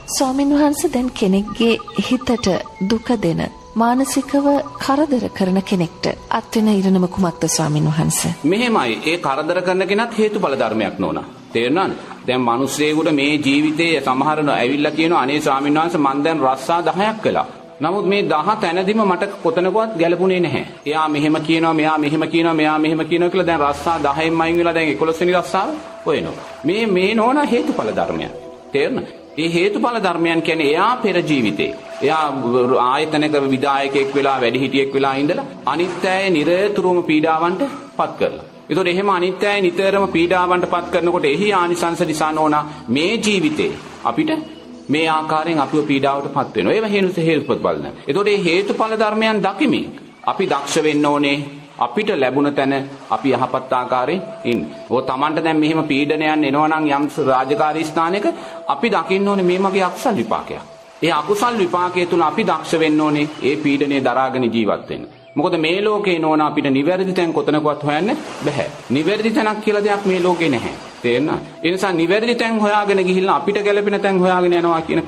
ස්වාමින් වහන්සේ දැන් කෙනෙක්ගේ හිතට දුක දෙන මානසිකව කරදර කරන කෙනෙක්ට අත්වෙන ඉරණම කුමක්ද ස්වාමින් වහන්සේ? මෙහෙමයි ඒ කරදර කරන කෙනත් හේතුඵල ධර්මයක් නෝනා. තේරුණාද? දැන් මිනිස්සෙකුට මේ ජීවිතයේ සමහරන ඇවිල්ලා කියනවා අනේ ස්වාමීන් වහන්සේ මං දැන් රස්සා 10ක් කළා. නමුත් මේ 10 තැනදීම මට කොතනකවත් ගැලපුණේ නැහැ. එයා මෙහෙම කියනවා, මෙයා මෙහෙම කියනවා, මෙයා මෙහෙම කියනවා කියලා දැන් රස්සා 10න් අයින් වෙලා දැන් 11 වෙනි රස්සාව හොයනවා. මේ මේ නෝනා හේතුඵල ධර්මයක්. තේරුණා? ඒ හේතුඵල ධර්මයන් කියන්නේ එයා පෙර ජීවිතේ. එයා ආයතනක විදායකයෙක් වෙලා වැඩිහිටියෙක් වෙලා ඉඳලා අනිත්‍යය නිරතුරුවම පීඩාවන්ට පත් කරලා. ඒතකොට එහෙම අනිත්‍යය නිතරම පීඩාවන්ට පත් කරනකොට එහි ආනිසංස නිසා නෝනා මේ ජීවිතේ අපිට මේ ආකාරයෙන් අපිව පීඩාවට පත් වෙනවා. ඒව හේතුස හේතුපත් බලන. ඒතකොට මේ හේතුඵල ධර්මයන් දකිමින් අපි දක්ෂ වෙන්න ඕනේ අපිට ලැබුණ තැන අපි යහපත් ආකාරයෙන් ඉන්න. ඕ Tamanට දැන් මෙහෙම පීඩනයන් එනවා නම් යම් රාජකාරී ස්ථානයක අපි දකින්න ඕනේ මේ මගේ අකුසල් විපාකයක්. ඒ අකුසල් විපාකයේ තුල අපි දක්ෂ වෙන්න ඕනේ ඒ පීඩනය දරාගෙන ජීවත් වෙන්න. මොකද මේ ලෝකේ නෝන අපිට නිවැරදි තැන් කොතනකවත් හොයන්න බෑ. නිවැරදි තැනක් කියලා දෙයක් මේ ලෝකේ නැහැ. තේරෙනවද? ඒ නිසා නිවැරදි තැන් හොයාගෙන ගිහිල්ලා අපිට ගැළපෙන තැන් හොයාගෙන යනවා කියන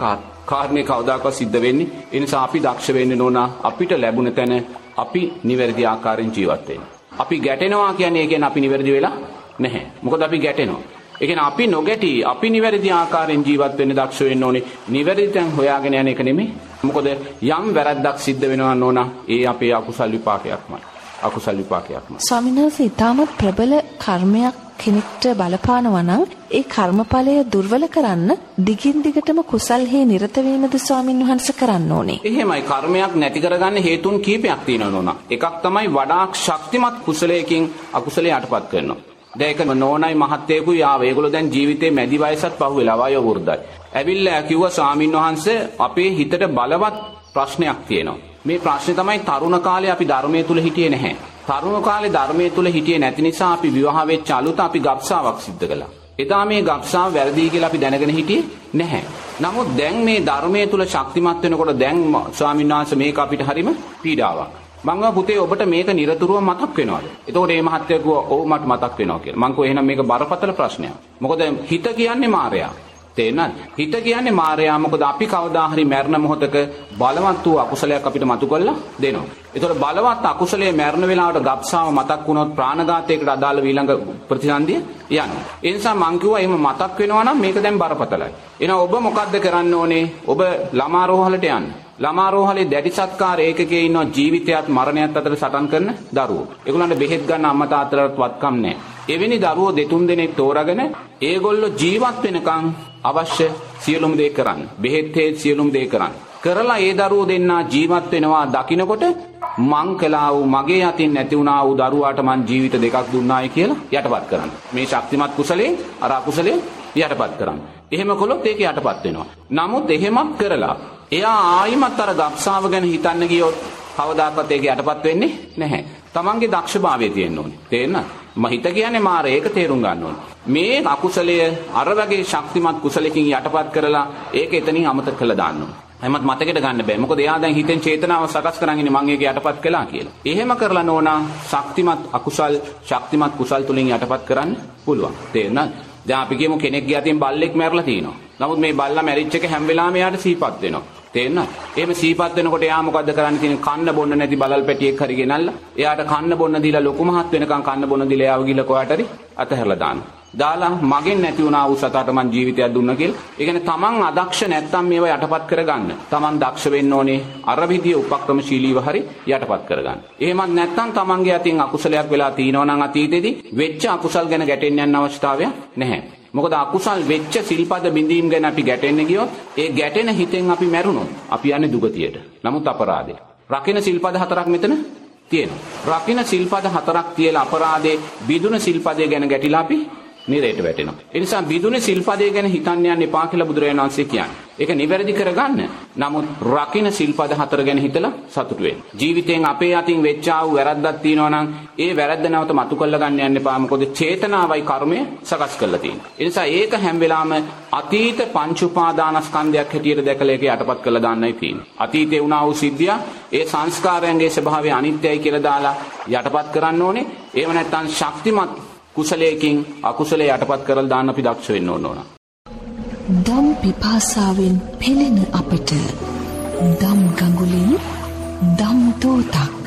කාරණේ කවදාකවත් සිද්ධ වෙන්නේ. ඒ නිසා අපි දක්ෂ වෙන්න ඕන අපිට ලැබුණ තැන අපි නිවැරදි ආකාරයෙන් ජීවත් වෙන්න. අපි ගැටෙනවා කියන්නේ ඒ කියන්නේ අපි නිවැරදි වෙලා නැහැ. මොකද අපි ගැටෙනවා. ඒ කියන්නේ අපි නොගැටි අපි නිවැරදි ආකාරයෙන් ජීවත් වෙන්න දක්ෂ වෙන්න ඕනේ. නිවැරදි තැන් හොයාගෙන යන එක නෙමෙයි. මොකද යම් වැරද්දක් සිද්ධ වෙනවා නෝන ඒ අපේ අකුසල් විපාකයක්මයි. අකුසල් විපාකයක්මයි. ස්වාමීන් වහන්සේ ඊටමත් ප්‍රබල කර්මයක් කෙනෙක්ට බලපානවා නම් ඒ කර්මඵලය දුර්වල කරන්න දිගින් දිගටම කුසල්හි නිරත වීමද ස්වාමින් වහන්සේ කරන්න ඕනේ. එහෙමයි කර්මයක් නැති කරගන්න හේතුන් කීපයක් තියෙනවා නෝනා. එකක් තමයි වඩා ශක්තිමත් කුසලයකින් අකුසලයට යටපත් කරනවා. දැන් ඒක නෝනයි මහත්තයෙකුයි ආව. ඒගොල්ලෝ දැන් ජීවිතේ මැදි වයසත් පහුවෙලා වයෝ වෘද්ධයි. ඇවිල්ලා කිව්වා ස්වාමින් වහන්සේ අපේ හිතට බලවත් ප්‍රශ්නයක් තියෙනවා. මේ ප්‍රශ්නේ තමයි තරුණ කාලේ අපි ධර්මයේ තුල හිටියේ නැහැ. තරුණ කාලේ ධර්මයේ තුල හිටියේ නැති නිසා අපි විවාහ වෙච්ච අලුත අපි ගබ්සාවක් සිද්ධ කළා. එදා මේ ගබ්සාව වැරදි කියලා අපි දැනගෙන හිටියේ නැහැ. නමුත් දැන් මේ ධර්මයේ තුල ශක්තිමත් වෙනකොට දැන් ස්වාමීන් වහන්සේ මේක අපිට හරිම පීඩාවක්. මං පුතේ ඔබට මේක නිරතුරුව මතක් වෙනවද? එතකොට මේ මහත්තයා කිව්වා ඔව් මට මතක් වෙනවා කියලා. මං කිව්වා එහෙනම් මේක බරපතල ප්‍රශ්නයක්. මොකද හිත කියන්නේ මායя. තේරෙනවද? හිත කියන්නේ මායя මොකද අපි කවදා හරි මරණ මොහොතක බලවත් වූ අකුසලයක් අපිට මතු කරලා දෙනවා. ඒතකොට බලවත් අකුසලයේ මරණ වෙලාවට ගබ්සාව මතක් වුණොත් ප්‍රාණඝාතයකට අදාළ ඊළඟ ප්‍රතිසන්දිය යනවා. ඒ නිසා මං කිව්වා එහෙම මතක් වෙනවා නම් මේක දැන් බරපතලයි. එහෙනම් ඔබ මොකද්ද කරන්න ඕනේ? ඔබ ළමා රෝහලට යන්න. ළමා රෝහලේ දැඩි සත්කාර ඒකකයේ ඉන්න ජීවිතයත් මරණයත් අතර සටන් කරන දරුවෝ. ඒගොල්ලන්ට බෙහෙත් ගන්න අම්මා තාත්තලාට වත්කම් නැහැ. එවැනි දරුවෝ දෙතුන් දෙනෙක් තෝරාගෙන ඒගොල්ලෝ ජීවත් වෙනකන් අවශ්‍ය සියලුම දේ කරන්න. බෙහෙත් හේත් සියලුම දේ කරන්න. කරලා ඒ දරුවෝ දෙන්නා ජීවත් වෙනවා දකින්නකොට මං කළා වූ මගේ අතින් නැති වුණා වූ දරුවාට මං ජීවිත දෙකක් දුන්නායි කියලා යටපත් කරන්න. මේ ශක්තිමත් කුසලයෙන් අර අකුසලයෙන් යටපත් කරන්න. එහෙම කළොත් ඒක යටපත් වෙනවා. නමුත් එහෙමත් කරලා එයා ආයිමත් අර ගබ්සාව ගැන හිතන්න ගියොත් කවදාකවත් ඒක යටපත් වෙන්නේ නැහැ. තමන්ගේ දක්ෂභාවය තියෙන්න ඕනේ. තේරෙනවද? මහිත කියන්නේ මාර ඒක තේරුම් ගන්න ඕනේ. මේ අකුසලය අර වගේ ශක්තිමත් කුසලකින් යටපත් කරලා ඒක එතනින් අමතක කළා දාන්න ඕනේ. එහෙමත් මතකෙට ගන්න බෑ. මොකද එයා දැන් හිතෙන් චේතනාව සකස් කරන් ඉන්නේ මම ඒක යටපත් කළා කියලා. එහෙම කරලා නෝනා ශක්තිමත් අකුසල් ශක්තිමත් කුසල් තුලින් යටපත් කරන්න පුළුවන්. තේරුණාද? දැන් අපි කියමු කෙනෙක්ගේ අතින් බල්ලෙක් මැරලා තිනවා. නමුත් මේ බල්ලා මැරිච්ච එක හැම වෙලාවෙම එයාට සීපත් වෙනවා. තේරෙනවද? එහෙම සීපත් වෙනකොට එයා මොකද්ද කරන්න තියෙන්නේ? කන්න බොන්න නැති බලල් පැටියෙක් හරි ගෙනල්ලා එයාට කන්න බොන්න දීලා ලොකු මහත් වෙනකන් කන්න බොන්න දීලා එයාව ගිහලා කොහාට හරි අතහැරලා දානවා. දාලා මගෙන් නැති වුණා වූ සතට මං ජීවිතයක් දුන්නා කියලා. ඒ කියන්නේ තමන් අදක්ෂ නැත්තම් මේවා යටපත් කරගන්න. තමන් දක්ෂ වෙන්න ඕනේ අර විදිය උපක්‍රමශීලීව හරි යටපත් කරගන්න. එහෙමත් නැත්තම් තමන්ගේ අතින් අකුසලයක් වෙලා තියෙනවා නම් අතීතෙදී වෙච්ච අකුසල් ගැන ගැටෙන්න යන්න අවශ්‍යතාවයක් නැහැ. මොකද අකුසල් වෙච්ච සිල්පද බිඳීම් ගැන අපි ගැටෙන්න ගියොත් ඒ ගැටෙන හිතෙන් අපි මැරුණොත් අපි යන්නේ දුගතියට. නමුත් අපරාධයට. රකින්න සිල්පද හතරක් මෙතන තියෙනවා. රකින්න සිල්පද හතරක් තියලා අපරාධේ බිදුන සිල්පදේ ගැන ගැටිලා අපි නිරේට වැටෙනවා. ඒ නිසා බිදුනේ සිල්පදේ ගැන හිතන්න යන්න එපා කියලා බුදුරජාණන් වහන්සේ කියන්නේ. ඒක නිවැරදි කරගන්න. නමුත් රකින්න සිල්පද හතර ගැන හිතලා සතුටු වෙන්න. ජීවිතෙන් අපේ අතින් වෙච්ච ආ වූ වැරද්දක් තියෙනවා නම් ඒ වැරද්ද නැවත මතු කරලා ගන්න යන්න එපා. මොකද චේතනාවයි කර්මය සකස් කරලා තියෙන්නේ. ඒ නිසා ඒක හැම වෙලාවෙම අතීත පංච උපාදානස්කන්ධයක් හැටියට දැකලා ඒක යටපත් කරලා දාන්නයි තියෙන්නේ. අතීතේ වුණා වූ සිද්ධිය ඒ සංස්කාරයන්ගේ ස්වභාවය අනිත්‍යයි කියලා දාලා යටපත් කරන්න ඕනේ. ඒව නැත්තම් ශක්තිමත් කුසලයකින් අකුසලයේ යටපත් කරලා දාන්න අපි දක්ෂ වෙන්න ඕන ඕන. දම් පිපාසාවෙන් පෙළෙන අපට දම් ගඟුලින් දම් දෝතක්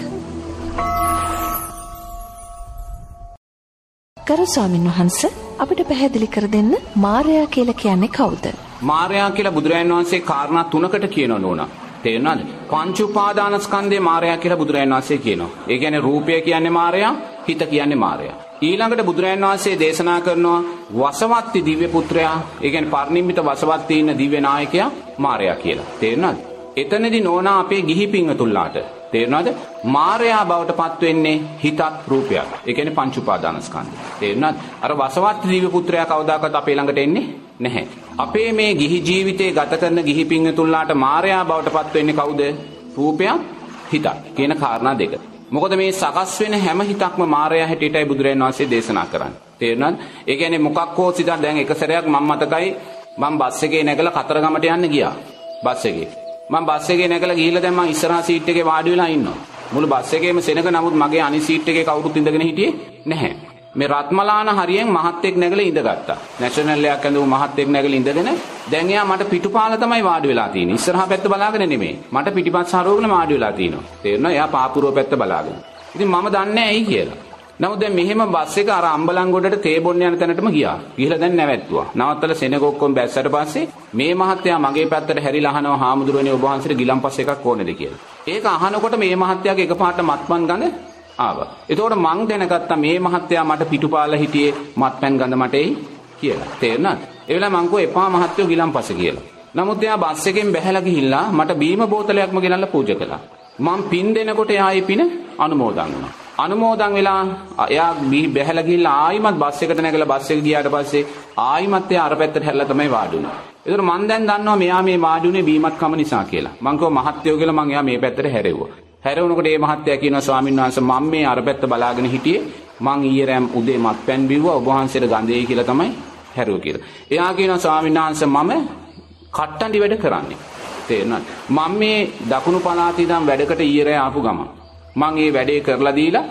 ගරු ස්වාමින් වහන්ස අපිට පැහැදිලි කර දෙන්න මාරයා කියලා කියන්නේ කවුද? මාරයා කියලා බුදුරජාණන් වහන්සේ කාරණා තුනකට කියනවා නෝනා. තේරුණාද? පංච උපාදානස්කන්ධේ මාරයා කියලා බුදුරජාණන් වහන්සේ කියනවා. ඒ කියන්නේ රූපය කියන්නේ මාරයා, හිත කියන්නේ මාරයා. ඊළඟට බුදුරජාණන් වහන්සේ දේශනා කරනවා වසවත්ති දිව්‍ය පුත්‍රයා, ඒ කියන්නේ පරිනිම්මිත වසවත්ති ඉන්න දිව්‍ය නායකයා මාරයා කියලා. තේරුණාද? එතනදී නෝනා අපේ ගිහි පිංගතුල්ලාට තේරුණාද? මායයා බවට පත් වෙන්නේ හිතත් රූපයක්. ඒ කියන්නේ පංච උපාදානස්කන්ධය. තේරුණාද? අර වසවත් දිව්‍ය පුත්‍රයා කවදාකවත් අපේ ළඟට එන්නේ නැහැ. අපේ මේ ගිහි ජීවිතේ ගත කරන ගිහි පිංගතුල්ලාට මායයා බවට පත් වෙන්නේ කවුද? රූපයක් හිතක් කියන කාරණා දෙක. මොකද මේ සකස් වෙන හැම හිතක්ම මායя හැටියටයි බුදුරජාණන් වහන්සේ දේශනා කරන්නේ. තේරුණාද? ඒ කියන්නේ මොකක් හෝ සිතක් දැන් එක සැරයක් මම මතකයි මම බස් එකේ නැගලා කතරගමට යන්න ගියා. බස් එකේ. මම බස් එකේ නැගලා ගිහිල්ලා දැන් මම ඉස්සරහා සීට් එකේ වාඩි වෙලා ඉන්නවා. මුළු බස් එකේම සෙනග නමුත් මගේ අනිත් සීට් එකේ කවුරුත් ඉඳගෙන හිටියේ නැහැ. මේ රත්මලාන හරියෙන් මහත් එක් නැගලා ඉඳගත්තා. නැෂනල් එකක් ඇඳපු මහත් එක් නැගලා ඉඳගෙන දැන් එයා මට පිටුපාල තමයි වාඩි වෙලා තියෙන්නේ. ඉස්සරහා පැත්ත බලාගෙන නෙමෙයි. මට පිටිපස්ස හරවගෙන වාඩි වෙලා තියෙනවා. තේරෙනවද? එයා පාපුරව පැත්ත බලාගෙන. ඉතින් මම දන්නේ නැහැ ඇයි කියලා. නමුත් දැන් මෙහෙම බස් එක අර අම්බලන්ගොඩට තේ බොන්න යන තැනටම ගියා. ගිහිල්ලා දැන් නැවැත්තුවා. නවත්තලා සෙනග ඔක්කොම බැස්සට පස්සේ මේ මහත්තයා මගේ පැත්තට හැරිලා අහනවා හාමුදුරුවනේ ඔබ වහන්සේට ගිලම්පස් එකක් ඕනේද කියලා. ඒක අහනකොට මේ මහත්තයාගේ එකපාරට මත්පන් ගඳ ආවා. එතකොට මං දැනගත්තා මේ මහත්තයා මට පිටුපාලා හිටියේ මත්පැන් ගඳ මට එයි කියලා. තේරුණාද? ඒ වෙලාව මං කෝ එපා මහත්තයෝ ගිලම්පස කියලා. නමුත් එයා බස් එකෙන් බැහැලා ගිහිල්ලා මට බීම බෝතලයක්ම ගෙනල්ලා පූජා කළා. මං පින් දෙනකොට එයා පින අනුමෝදන් වුණා. අනුමෝදන් වෙලා එයා බැහැලා ගිහිල්ලා ආයිමත් බස් එකට නැගලා බස් එක ගියාට පස්සේ ආයිමත් එයා අර පැත්තට හැරිලා තමයි වාඩි වුනේ. ඒතර මං දැන් දන්නවා මෙයා මේ වාඩි වුනේ බීමත් කම නිසා කියලා. මං කිව්වා මහත්යෝ කියලා මං එයා මේ පැත්තට හැරෙව්වා. හැරෙවනකොට මේ මහත්තයා කියනවා ස්වාමීන් වහන්සේ මම මේ අර පැත්ත බලාගෙන හිටියේ මං ඊයේ රැම් උදේ මත්පැන් බිව්වා ඔබ වහන්සේට ගඳේයි කියලා තමයි හැරුව කියලා. එයා කියනවා ස්වාමීන් වහන්සේ මම කට්ටන්ඩි වැඩ කරන්නේ. තේරෙනවද? මම මේ දකුණු පළාතේ ඉඳන් වැඩකට ඊයේ රෑ ආපු ගමන් මං ඒ වැඩේ කරලා දීලා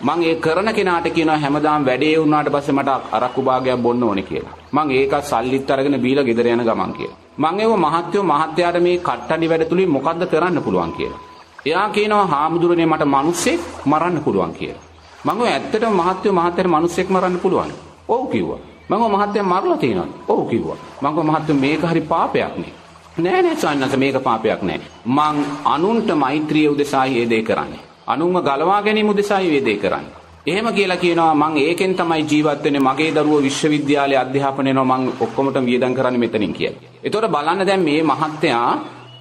මං ඒ කරන කෙනාට කියනවා හැමදාම වැඩේ වුණාට පස්සේ මට අරක්කු භාගයක් බොන්න ඕනේ කියලා. මං ඒකත් සල්ලිත් අරගෙන බීලා ගෙදර යන ගමන් කියලා. මං ඒව මහත්යෝ මහත්යාට මේ කට්ටඩි වැඩ තුලින් මොකද්ද කරන්න පුළුවන් කියලා. එයා කියනවා හාමුදුරනේ මට මිනිස්සෙක් මරන්න පුළුවන් කියලා. මං ඔය ඇත්තටම මහත්යෝ මහත්යට මිනිස්සෙක් මරන්න පුළුවන්. ඔව් කිව්වා. මං ඔය මහත්යන් මරලා තියෙනවා. ඔව් කිව්වා. මං ඔය මහත්යෝ මේක හරි පාපයක් නේ. නෑ නෑ සන්නස මේක පාපයක් නෑ. මං අනුන්ට මෛත්‍රිය උදෙසායි ඒ දේ කරන්නේ. අනුන්ව ගලවා ගැනීම උදෙසායි මේ දේ කරන්නේ. එහෙම කියලා කියනවා මං ඒකෙන් තමයි ජීවත් වෙන්නේ මගේ දරුවෝ විශ්වවිද්‍යාලයේ අධ්‍යාපනය කරනවා මං ඔක්කොමට වියදම් කරන්නේ මෙතනින් කියලා. ඒතකොට බලන්න දැන් මේ මහත්තයා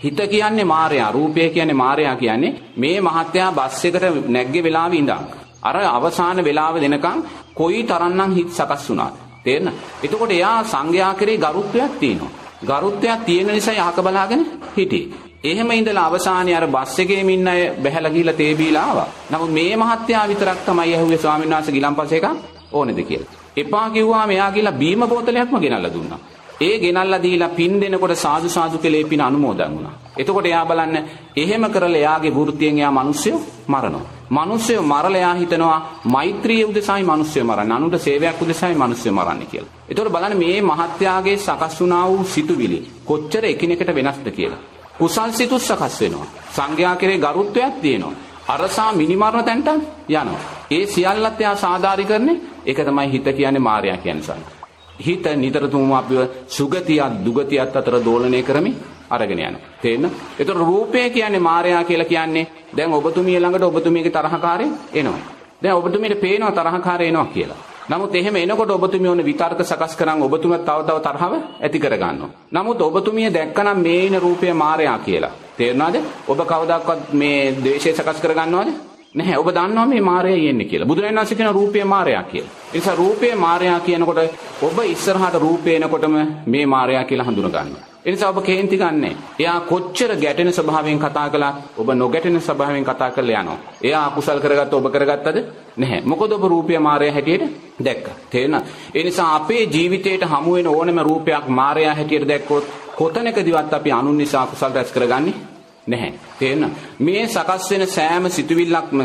හිත කියන්නේ මායя රූපය කියන්නේ මායя කියන්නේ මේ මහත්තයා බස් එකට නැග්ගේ වෙලාවේ ඉඳන් අර අවසාන වෙලාව දෙනකන් කොයි තරම්නම් හිත සකස් වුණාද තේරෙන එතකොට එයා සංඝයා කෙරේ ගරුත්වයක් තියෙනවා ගරුත්වයක් තියෙන නිසා යහක බලාගෙන හිටියේ එහෙම ඉඳලා අවසානයේ අර බස් එකේම ඉන්න අය බැහැලා ගිහිල්ලා තේ බීලා ආවා. නමුත් මේ මහත්තයා විතරක් තමයි ඇහුවේ ස්වාමීන් වහන්සේ ගිලම්පස් එකක් ඕනේද කියලා. එපා කිව්වා මෙයා ගිහිල්ලා බීම බෝතලයක්ම ගෙනල්ලා දුන්නා. ඒ ගෙනල්ලා දීලා පින් දෙනකොට සාදු සාදු කෙලේ පින අනුමෝදන් වුණා. එතකොට එයා බලන්න එහෙම කරලා එයාගේ වෘත්තියෙන් එයා මිනිස්සු මරනවා. මිනිස්සු මරලා එයා හිතනවා මෛත්‍රිය උදෙසායි මිනිස්සු මරන්නේ. අනුන්ට සේවයක් උදෙසායි මිනිස්සු මරන්නේ කියලා. එතකොට බලන්න මේ මහත්යාගේ සකස් වුණා වූ සිතුවිලි කොච්චර එකිනෙකට වෙනස්ද කියලා. කුසල් සිතුත් සකස් වෙනවා. සංඝයා කෙරේ ගරුත්වයක් තියෙනවා. අරසා මිනිමරණ තැන්ට යනවා. ඒ සියල්ලත් එයා සාධාරි කරන්නේ ඒක තමයි හිත කියන්නේ මායя කියන්නේ හිත නිතරතුම අපිව සුගතියක් දුගතියක් අතර දෝලණය කරමින් අරගෙන යනවා. තේන්න? ඒතර රූපය කියන්නේ මායя කියලා කියන්නේ දැන් ඔබතුමිය ළඟට ඔබතුමියගේ තරහකාරය එනවා. දැන් ඔබතුමියට පේනවා තරහකාරය එනවා කියලා. නමුත් එහෙම එනකොට ඔබතුමිය ඕන විතර්ක සකස් කරන් ඔබතුමිය තව තව තරහව ඇති කරගන්නවා. නමුත් ඔබතුමිය දැක්කනම් මේ ඉන රූපය මායя කියලා. තේරුණාද? ඔබ කවදාවත් මේ ද්වේෂය සකස් කරගන්නවද? නැහැ. ඔබ දන්නවා මේ මායя යන්නේ කියලා. බුදුරජාණන් වහන්සේ කියන රූපය මායя කියලා. ඒ නිසා රූපය මායя කියනකොට ඔබ ඉස්සරහට රූපේ එනකොටම මේ මායя කියලා හඳුන ගන්නවා. ඒ නිසා ඔබ කේන්ති ගන්නෑ. එයා කොච්චර ගැටෙන ස්වභාවයෙන් කතා කළා ඔබ නොගැටෙන ස්වභාවයෙන් කතා කරලා යනවා. එයා අකුසල් කරගත්ත ඔබ කරගත්තද? නැහැ. මොකද ඔබ රූපය මායя හැටියට දැක්කා. තේරෙනවද? ඒ නිසා අපේ ජීවිතේට හමු වෙන ඕනම රූපයක් මායя හැටියට දැක්කොත් කොතැනකදීවත් අපි අනුන් නිසා අකුසල් රැස් කරගන්නේ නැහැ. තේරෙනවද? මේ සකස් වෙන සෑම සිතුවිල්ලක්ම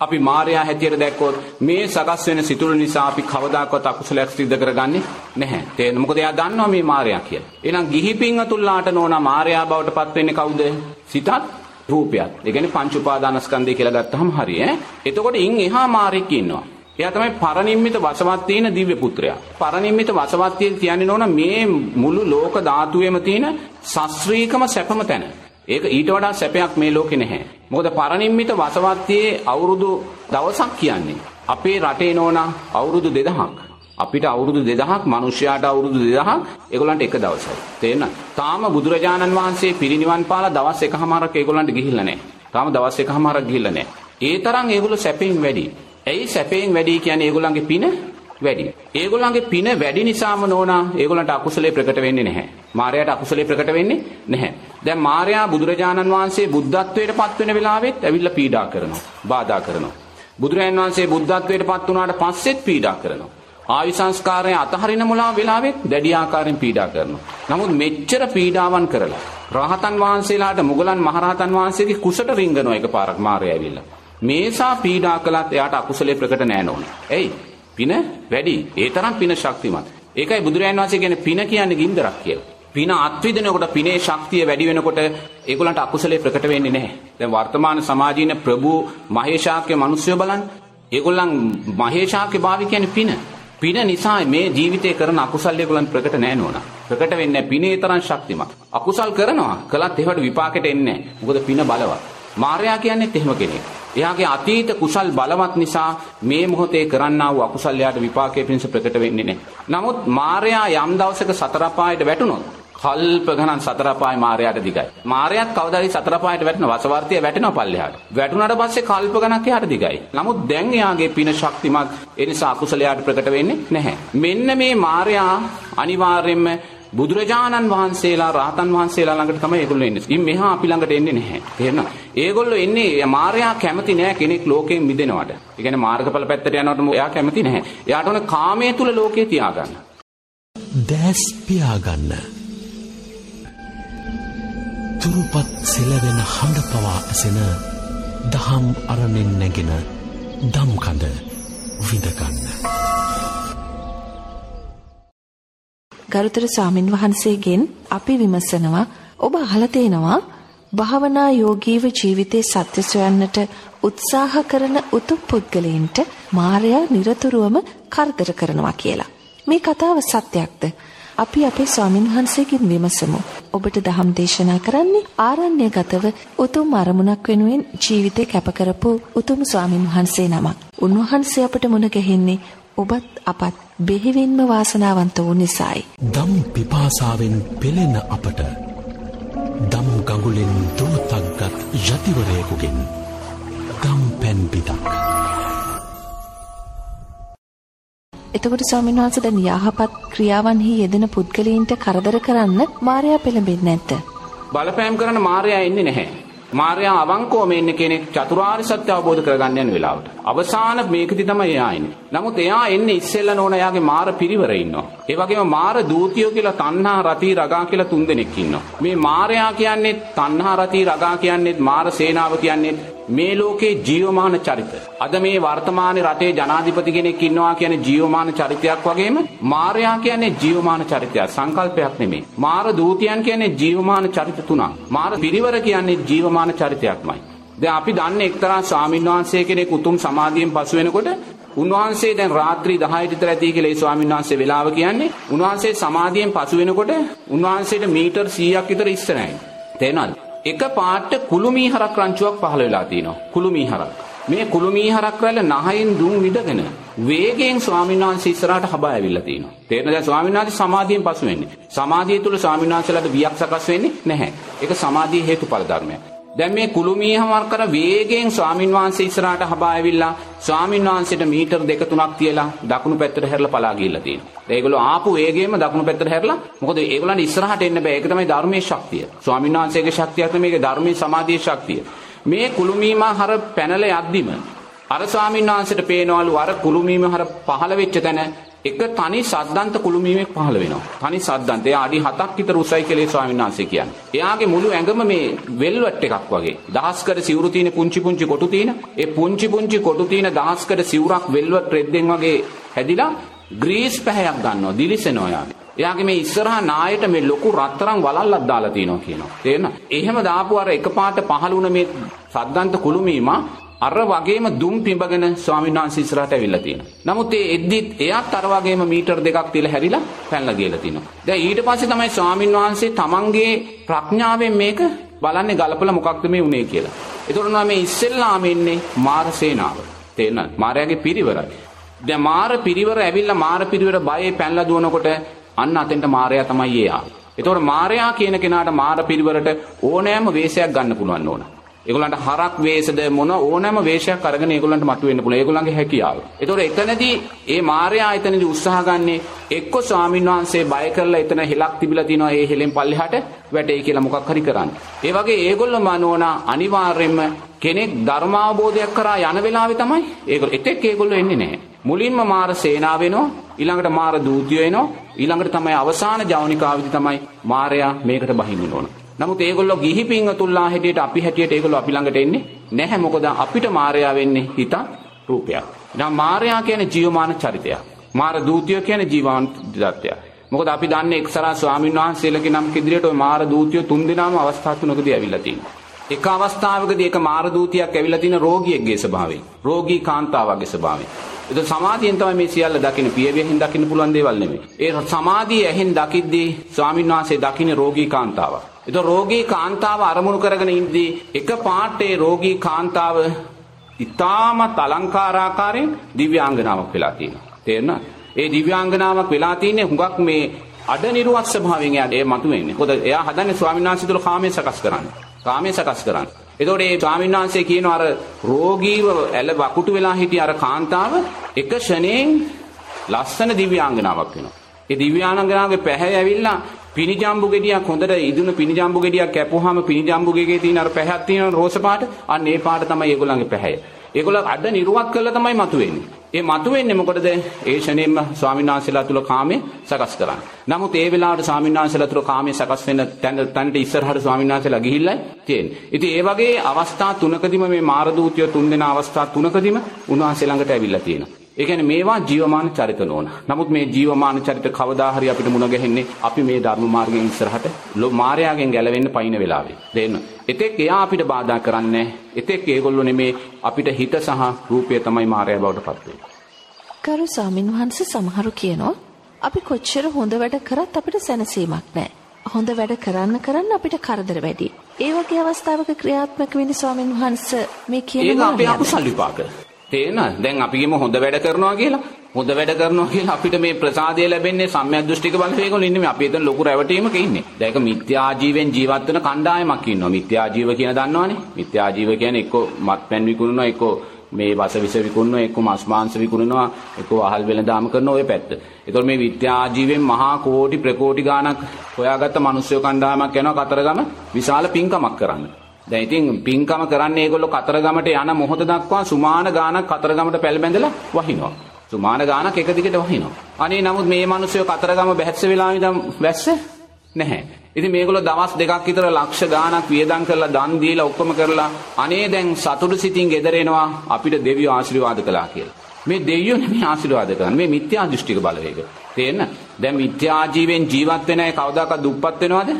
අපි මායя හැටියට දැක්කොත් මේ සකස් වෙන සිතුවිලි නිසා අපි කවදාකවත් අකුසලයක් සිද්ධ කරගන්නේ නැහැ. තේරෙනවද? මොකද එයා දන්නවා මේ මායя කියලා. එහෙනම් ගිහි පින්වතුන්ලාට නෝනා මායя බවටපත් වෙන්නේ කවුද? සිතත් රූපයත්. ඒ කියන්නේ පංච උපාදානස්කන්ධය කියලා ගත්තාම හරි ඈ. එතකොට ඉන් එහා මායෙක් ඉන්නවා. එයා තමයි පරනිම්මිත වසවත් තියෙන දිව්‍ය පුත්‍රයා. පරනිම්මිත වසවත් තියෙන කියන්නේ නෝන මේ මුළු ලෝක ධාතුවේම තියෙන සස්ත්‍රීකම සැපම තැන. ඒක ඊට වඩා සැපයක් මේ ලෝකේ නැහැ. මොකද පරනිම්මිත වසවත්තියේ අවුරුදු දවසක් කියන්නේ අපේ රටේ නෝනා අවුරුදු 2000ක්. අපිට අවුරුදු 2000ක් මිනිස්යාට අවුරුදු 2000ක් ඒගොල්ලන්ට එක දවසයි. තේරෙනවද? තාම බුදුරජාණන් වහන්සේ පිරිනිවන් පාලා දවස් එකමාරක් ඒගොල්ලන්ට ගිහිල්ලා නැහැ. තාම දවස් එකමාරක් ගිහිල්ලා නැහැ. ඒ තරම් ඒගොල්ලෝ සැපෙන් වැඩි. ඇයි සැපයෙන් වැඩි කියන්නේ ඒගොල්ලන්ගේ පින වැඩි. ඒගොල්ලන්ගේ පින වැඩි නිසාම නෝනා ඒගොල්ලන්ට අකුසලයේ ප්‍රකට වෙන්නේ නැහැ. මාර්යාට අකුසලයේ ප්‍රකට වෙන්නේ නැහැ. දැන් මාර්යා බුදුරජාණන් වහන්සේ බුද්ධත්වයට පත් වෙන වෙලාවෙත් ඇවිල්ලා පීඩා කරනවා. බාධා කරනවා. බුදුරජාණන් වහන්සේ බුද්ධත්වයට පත් වුණාට පස්සෙත් පීඩා කරනවා. ආයු සංස්කාරය අතහරින මුලා වෙලාවෙත් දැඩි ආකාරයෙන් පීඩා කරනවා. නමුත් මෙච්චර පීඩාවන් කරලා රහතන් වහන්සේලාට මුගලන් මහරහතන් වහන්සේගේ කුසට රිංගනවා එකපාරක් මාර්යා ඇවිල්ලා. මේසා පීඩා කළත් එයාට අකුසලයේ ප්‍රකට නෑ නෝන. එයි පින වැඩි. ඒ තරම් පින ශක්තිමත්. ඒකයි බුදුරජාණන් වහන්සේ කියන්නේ පින කියන්නේ ගින්දරක් කියලා. පින අත්විදිනකොට පිනේ ශක්තිය වැඩි වෙනකොට ඒගොල්ලන්ට අකුසලයේ ප්‍රකට වෙන්නේ නැහැ. දැන් වර්තමාන සමාජීන ප්‍රභු මහේශාක්‍ය මිනිස්සු බලන්න. ඒගොල්ලන් මහේශාක්‍ය භාවි කියන්නේ පින. පින නිසා මේ ජීවිතේ කරන අකුසල් ඒගොල්ලන් ප්‍රකට නැහැ නෝනා. ප්‍රකට වෙන්නේ පිනේ තරම් ශක්තිමත්. අකුසල් කරනවා. කළත් ඒවට විපාකෙට එන්නේ නැහැ. මොකද පින බලවත්. මාර්යා කියන්නේත් එහෙම කෙනෙක්. එයාගේ අතීත කුසල් බලවත් නිසා මේ මොහොතේ කරන්නා වූ අකුසල් යාට විපාකයේ පිණිස ප්‍රකට වෙන්නේ නැහැ. නමුත් මාර්යා යම් දවසක සතර පායට වැටුණොත් කල්ප ගණන් සතර පාය මාර්යාට දිගයි. මාර්යාත් කවදාරි සතර පායට වැටෙන වසවර්තිය වැටෙනවා පල්ලෙහාට. වැටුණාට පස්සේ කල්ප ගණක් එහාට දිගයි. නමුත් දැන් එයාගේ පින ශක්තිමත් ඒ නිසා අකුසලයට ප්‍රකට වෙන්නේ නැහැ. මෙන්න මේ මාර්යා අනිවාර්යයෙන්ම බුදුරජාණන් වහන්සේලා රහතන් වහන්සේලා ළඟට තමයි ඒගොල්ලෝ එන්නේ. ඉතින් මෙහා අපි ළඟට එන්නේ නැහැ. තේරෙනවද? ඒගොල්ලෝ එන්නේ මාර්යා කැමති නෑ කෙනෙක් ලෝකයෙන් මිදෙනවට. ඒ කියන්නේ මාර්ගඵල පැත්තට යනවට එයා කැමති නැහැ. එයාට ඕන කාමයේ තුල ලෝකේ තියාගන්න. දැස් පියාගන්න. තුරුපත් සෙලවෙන හඬ පවා ඇසෙන දහම් අරණෙන් නැගෙන දම්කඳ විඳගන්න. ගරුතර ස්වාමින් වහන්සේගෙන් අපි විමසනවා ඔබ අහලා තේනවා භාවනා යෝගීව ජීවිතේ සත්‍ය සොයන්නට උත්සාහ කරන උතුම් පුද්ගලයන්ට මායя নিরතුරුවම කරදර කරනවා කියලා. මේ කතාව සත්‍යක්ද? අපි අපේ ස්වාමින් වහන්සේගෙන් විමසමු. ඔබට දහම් දේශනා කරන්නේ ආරණ්‍යගතව උතුම් අරමුණක් වෙනුවෙන් ජීවිතේ කැප කරපු උතුම් ස්වාමින් වහන්සේ නමක්. උන්වහන්සේ අපට මුණ ගැහෙන්නේ ඔබත් අපත් බෙහෙවින්ම වාසනාවන්ත වූ නිසායි. දම් පිපාසාවෙන් පෙළෙන අපට දම් ගඟුලෙන් දෝතක්ගත් යතිවරයකුගෙන් දම් පැන් පිටක්. එතකොට ස්වාමීන් වහන්සේ දැන් යහපත් ක්‍රියාවන්හි යෙදෙන පුද්ගලයින්ට කරදර කරන්න මායя පෙළඹෙන්නේ නැද්ද? බලපෑම් කරන මායя එන්නේ නැහැ. මාර්යා අවංකවම ඉන්න කෙනෙක් චතුරාර්ය සත්‍ය අවබෝධ කරගන්න යන වෙලාවට. අවසාන මේකදී තමයි එයා එන්නේ. නමුත් එයා එන්නේ ඉස්සෙල්ලා නෝන එයාගේ මාර පිරිවර ඉන්නවා. ඒ වගේම මාර දූතියෝ කියලා තණ්හා රති රගා කියලා තුන්දෙනෙක් ඉන්නවා. මේ මාර්යා කියන්නේ තණ්හා රති රගා කියන්නේ මාර සේනාව කියන්නේ මේ ලෝකේ ජීවමාන චරිත. අද මේ වර්තමානයේ රටේ ජනාධිපති කෙනෙක් ඉන්නවා කියන්නේ ජීවමාන චරිතයක් වගේම මාර්යා කියන්නේ ජීවමාන චරිතයක්. සංකල්පයක් නෙමෙයි. මාර දූතියන් කියන්නේ ජීවමාන චරිත තුනක්. මාර පිරිවර කියන්නේ ජීවමාන චරිතයක්මයි. දැන් අපි දන්නේ එක්තරා ස්වාමින්වහන්සේ කෙනෙක් උතුම් සමාධියෙන් පසු වෙනකොට උන්වහන්සේ දැන් රාත්‍රී 10ට විතර ඇති කියලා ඒ ස්වාමීන් වහන්සේ වෙලාව කියන්නේ උන්වහන්සේ සමාධියෙන් පසු වෙනකොට උන්වහන්සේට මීටර් 100ක් විතර ඉස්සරහයි. තේනවද? එක පාට කුළුමීහරක් රංචුවක් පහළ වෙලා තියෙනවා. කුළුමීහරක්. මේ කුළුමීහරක් රැල්ල නහයෙන් දුම් විදගෙන වේගයෙන් ස්වාමීන් වහන්සේ ඉස්සරහට හබා ඇවිල්ලා තියෙනවා. තේරෙනද? දැන් ස්වාමීන් වහන්සේ සමාධියෙන් පසු වෙන්නේ. සමාධිය තුල ස්වාමීන් වහන්සේලාට වියක් සකස් වෙන්නේ නැහැ. ඒක සමාධියේ හේතුඵල ධර්මයක්. දැන් මේ කුළුමීහමර කර වේගයෙන් ස්වාමින් වහන්සේ ඉස්සරහට හබා ඇවිල්ලා ස්වාමින් වහන්සේට මීටර් දෙක තුනක් තියලා දකුණු පැත්තට හැරලා පලා ගිහිල්ලා තියෙනවා. ඒගොල්ලෝ ආපු වේගයෙන්ම දකුණු පැත්තට හැරලා මොකද ඒගොල්ලන් ඉස්සරහට එන්න බෑ. ඒක තමයි ධර්මයේ ශක්තිය. ස්වාමින් වහන්සේගේ ශක්තියක් නෙමෙයි මේක ධර්මයේ සමාධියේ ශක්තිය. මේ කුළුමීමහර පැනල යද්දිම අර ස්වාමීන් වහන්සේට පේනවලු අර කුළුමීමහර පහළ වෙච්ච තැන එක තනි සද්දන්ත කුළුමීමක් පහළ වෙනවා. තනි සද්දන්ත. එයා අඩි 7ක් විතර උසයි කියලා ඒ ස්වාමීන් වහන්සේ කියන්නේ. එයාගේ මුළු ඇඟම මේ වෙල්වට් එකක් වගේ. දහස්කඩ සිවුරු තියෙන පුංචි පුංචි කොටු තියෙන. ඒ පුංචි පුංචි කොටු තියෙන දහස්කඩ සිවුරක් වෙල්වට් රෙද්දෙන් වගේ හැදිලා ග්‍රීස් පැහැයක් ගන්නවා. දිලිසෙනවා යාගේ. එයාගේ මේ ඉස්සරහා නායට මේ ලොකු රත්තරන් වලල්ලක් දාලා තියෙනවා කියනවා. තේරෙනවද? එහෙම දාපු අර එකපාරට පහළ වුණ මේ සද්දන්ත කුළුමීම අර වගේම දුම් පිඹගෙන ස්වාමීන් වහන්සේ ඉස්සරහට ඇවිල්ලා තියෙනවා. නමුත් ඒ එද්දිත් එයාත් අර වගේම මීටර් දෙකක් තියලා හැරිලා පැනලා ගිහලා තිනවා. දැන් ඊට පස්සේ තමයි ස්වාමීන් වහන්සේ තමන්ගේ ප්‍රඥාවෙන් මේක බලන්නේ ගලපලා මොකක්ද මේ උනේ කියලා. ඒතකොට නම් මේ ඉස්සෙල්ලාම ඉන්නේ මාර සේනාව. තේරෙනවද? මාරයාගේ පිරිවරයි. දැන් මාර පිරිවර ඇවිල්ලා මාර පිරිවර බයේ පැනලා දුවනකොට අන්න අතෙන්ට මාරයා තමයි ඒ ආවේ. ඒතකොට මාරයා කියන කෙනාට මාර පිරිවරට ඕනෑම වේශයක් ගන්න පුළුවන් ඕන. ඒගොල්ලන්ට හරක් වේශද මොන ඕනෑම වේශයක් අරගෙන ඒගොල්ලන්ට මතුවෙන්න පුළුවන්. ඒගොල්ලන්ගේ හැකියාව. ඒතකොට එතනදී ඒ මාරයා එතනදී උත්සාහ ගන්නේ එක්ක ස්වාමීන් වහන්සේ බය කරලා එතන හෙලක් තිබිලා තිනවා ඒ හෙලෙන් පල්ලෙහාට වැටෙයි කියලා මොකක් හරි කරන්න. ඒ වගේ ඒගොල්ලෝ මනෝනා අනිවාර්යයෙන්ම කෙනෙක් ධර්මාවබෝධයක් කරා යන වෙලාවේ තමයි ඒගොල්ලෝ එතෙක් ඒගොල්ලෝ එන්නේ නැහැ. මුලින්ම මාර සේනාව වෙනවා ඊළඟට මාර දූතියෝ එනවා ඊළඟට තමයි අවසාන ජවනිකාවේදී තමයි මාරයා මේකට බහින්න ඕන. නමුත් ඒගොල්ලෝ ගිහි පින්වතුන්ලා හැටියට අපි හැටියට ඒගොල්ලෝ අපි ළඟට එන්නේ නැහැ මොකද අපිට මාරයා වෙන්නේ හිත රූපයක්. දැන් මාරයා කියන්නේ ජීවමාන චරිතයක්. මාර දූතියෝ කියන්නේ ජීවාන් දත්තයක්. මොකද අපි දන්නේ එක්සරා ස්වාමීන් වහන්සේලගේ නම් ඉදිරියට ওই මාර දූතියෝ තුන් දෙනාම අවස්ථා තුනකදී ඇවිල්ලා තියෙනවා. එක අවස්ථාවකදී එක මාර දූතියක් ඇවිල්ලා තියෙන රෝගියෙක්ගේ ස්වභාවයෙන්. රෝගී කාන්තාවගේ ස්වභාවයෙන්. ඒක සමාධියෙන් තමයි මේ සියල්ල දකින්න පියවියෙන් දකින්න පුළුවන් දේවල් නෙමෙයි. ඒ සමාධිය ඇහෙන් දකිද්දී ස්වාමීන් වහන්සේ දකින්න රෝගී කාන්තාවක්. ඒක රෝගී කාන්තාව අරමුණු කරගෙන ඉඳී එක පාටේ රෝගී කාන්තාව ඉතාමත් අලංකාරාකාරයෙන් දිව්‍යාංගනාවක් වෙලා තියෙනවා. තේරෙනවද? ඒ දිව්‍යාංගනාවක් වෙලා තින්නේ හුඟක් මේ අඩ නිර්වත් ස්වභාවයෙන් එයාට ඒ මතුවෙන්නේ. මොකද එයා හදන්නේ ස්වාමීන් වහන්සේ තුළ කාමයේ සකස් කරන්න. කාමයේ සකස් කරන්න. එතකොට මේ ස්වාමීන් වහන්සේ කියනවා අර රෝගීව ඇල වකුටු වෙලා හිටිය අර කාන්තාව එක ෂණයෙන් ලස්සන දිව්‍යාංගනාවක් වෙනවා. ඒ දිව්‍යාංගනාවේ පැහැ ඇවිල්ලා පිනිජම්බු ගෙඩියක් හොඳට ඉදුණු පිනිජම්බු ගෙඩියක් කැපුවාම පිනිජම්බු ගෙගේ තියෙන අර පැහැක් තියෙන රෝස පාට අන්න ඒ පාට තමයි ඒගොල්ලන්ගේ පැහැය. ඒගොල්ලෝ අඩ නිර්වත් කරලා තමයි මතුවෙන්නේ. ඒ මතුවෙන්නේ මොකටද? ඒ ෂණයෙන්ම ස්වාමීන් වහන්සේලා තුල කාමයේ සකස් කරන්නේ. නමුත් ඒ වෙලාවට ස්වාමීන් වහන්සේලා තුල කාමයේ සකස් වෙන තැන තැනට ඉස්සරහට ස්වාමීන් වහන්සේලා ගිහිල්ලා තියෙන්නේ. ඉතින් ඒ වගේ අවස්ථා තුනකදීම මේ මාර දූතිය තුන් දෙනා අවස්ථා තුනකදීම උන්වහන්සේ ළඟට ඇවිල්ලා තියෙනවා. ඒ කියන්නේ මේවා ජීවමාන චරිත නෝන. නමුත් මේ ජීවමාන චරිත කවදා හරි අපිට මුණ ගැහෙන්නේ අපි මේ ධර්ම මාර්ගයෙන් ඉස්සරහට මායාවෙන් ගැලවෙන්න පයින් වෙලාවේ. දෙන්න. එතෙක් එයා අපිට බාධා කරන්නේ එතෙක් ඒගොල්ලෝ නෙමේ අපිට හිත සහ රූපය තමයි මායාව බවට පත් වෙන්නේ. කරු ස්වාමින් වහන්සේ සමහරු කියනවා අපි කොච්චර හොඳ වැඩ කරත් අපිට සැනසීමක් නැහැ. හොඳ වැඩ කරන්න කරන්න අපිට කරදර වැඩි. ඒ වගේ අවස්ථාවක ක්‍රියාත්මක වෙන්නේ ස්වාමින් වහන්සේ මේ කියන ඒක අපේ අකුසල් විපාක. තේරෙනවද? දැන් අපි කියමු හොඳ වැඩ කරනවා කියලා. හොඳ වැඩ කරනවා කියලා අපිට මේ ප්‍රසාදය ලැබෙන්නේ සම්‍යක් දෘෂ්ටික බලවේගවල ඉන්නේ මේ අපි එතන ලොකු රැවටීමක ඉන්නේ. දැන් ඒක මිත්‍යා ජීවෙන් ජීවත් වෙන කණ්ඩායමක් ඉන්නවා. මිත්‍යා ජීව කියන දන්නවනේ. මිත්‍යා ජීව කියන්නේ එක්ක මත්පැන් විකුණනවා එක්ක මේ වස විස විකුණනවා එක්ක මස් මාංශ විකුණනවා එක්ක අහල් වෙළඳාම කරන ඔය පැත්ත. ඒතකොට මේ විද්‍යා ජීවෙන් මහා කෝටි ප්‍රකෝටි ගාණක් හොයාගත්ත මිනිස්සු කණ්ඩායමක් යනවා කතරගම විශාල පින්කමක් කරන්න. දැන් ඉතින් පින්කම කරන්නේ ඒගොල්ලෝ කතරගමට යන මොහොත දක්වා සුමාන ගාණක් කතරගමට පැල බැඳලා වහිනවා. සුමාන ගාණක් එක දිගට වහිනවා. අනේ නමුත් මේ මිනිස්සු කතරගම බැහැස්ස වෙලාවෙ ඉඳන් වැස්ස නැහැ. ඉතින් මේගොල්ලෝ දවස් දෙකක් විතර ලක්ෂ ගාණක් වියදම් කරලා දන් දීලා ඔක්කොම කරලා අනේ දැන් සතුටු සිතින් ගෙදර එනවා අපිට දෙවියෝ ආශිර්වාද කළා කියලා. මේ දෙවියෝ නෙමෙයි ආශිර්වාද කරන්නේ මේ මිත්‍යා දෘෂ්ටික බලවේග. තේරෙන්න? දැන් මිත්‍යා ජීවෙන් ජීවත් වෙන අය කවදාකවත් දුප්පත් වෙනවද?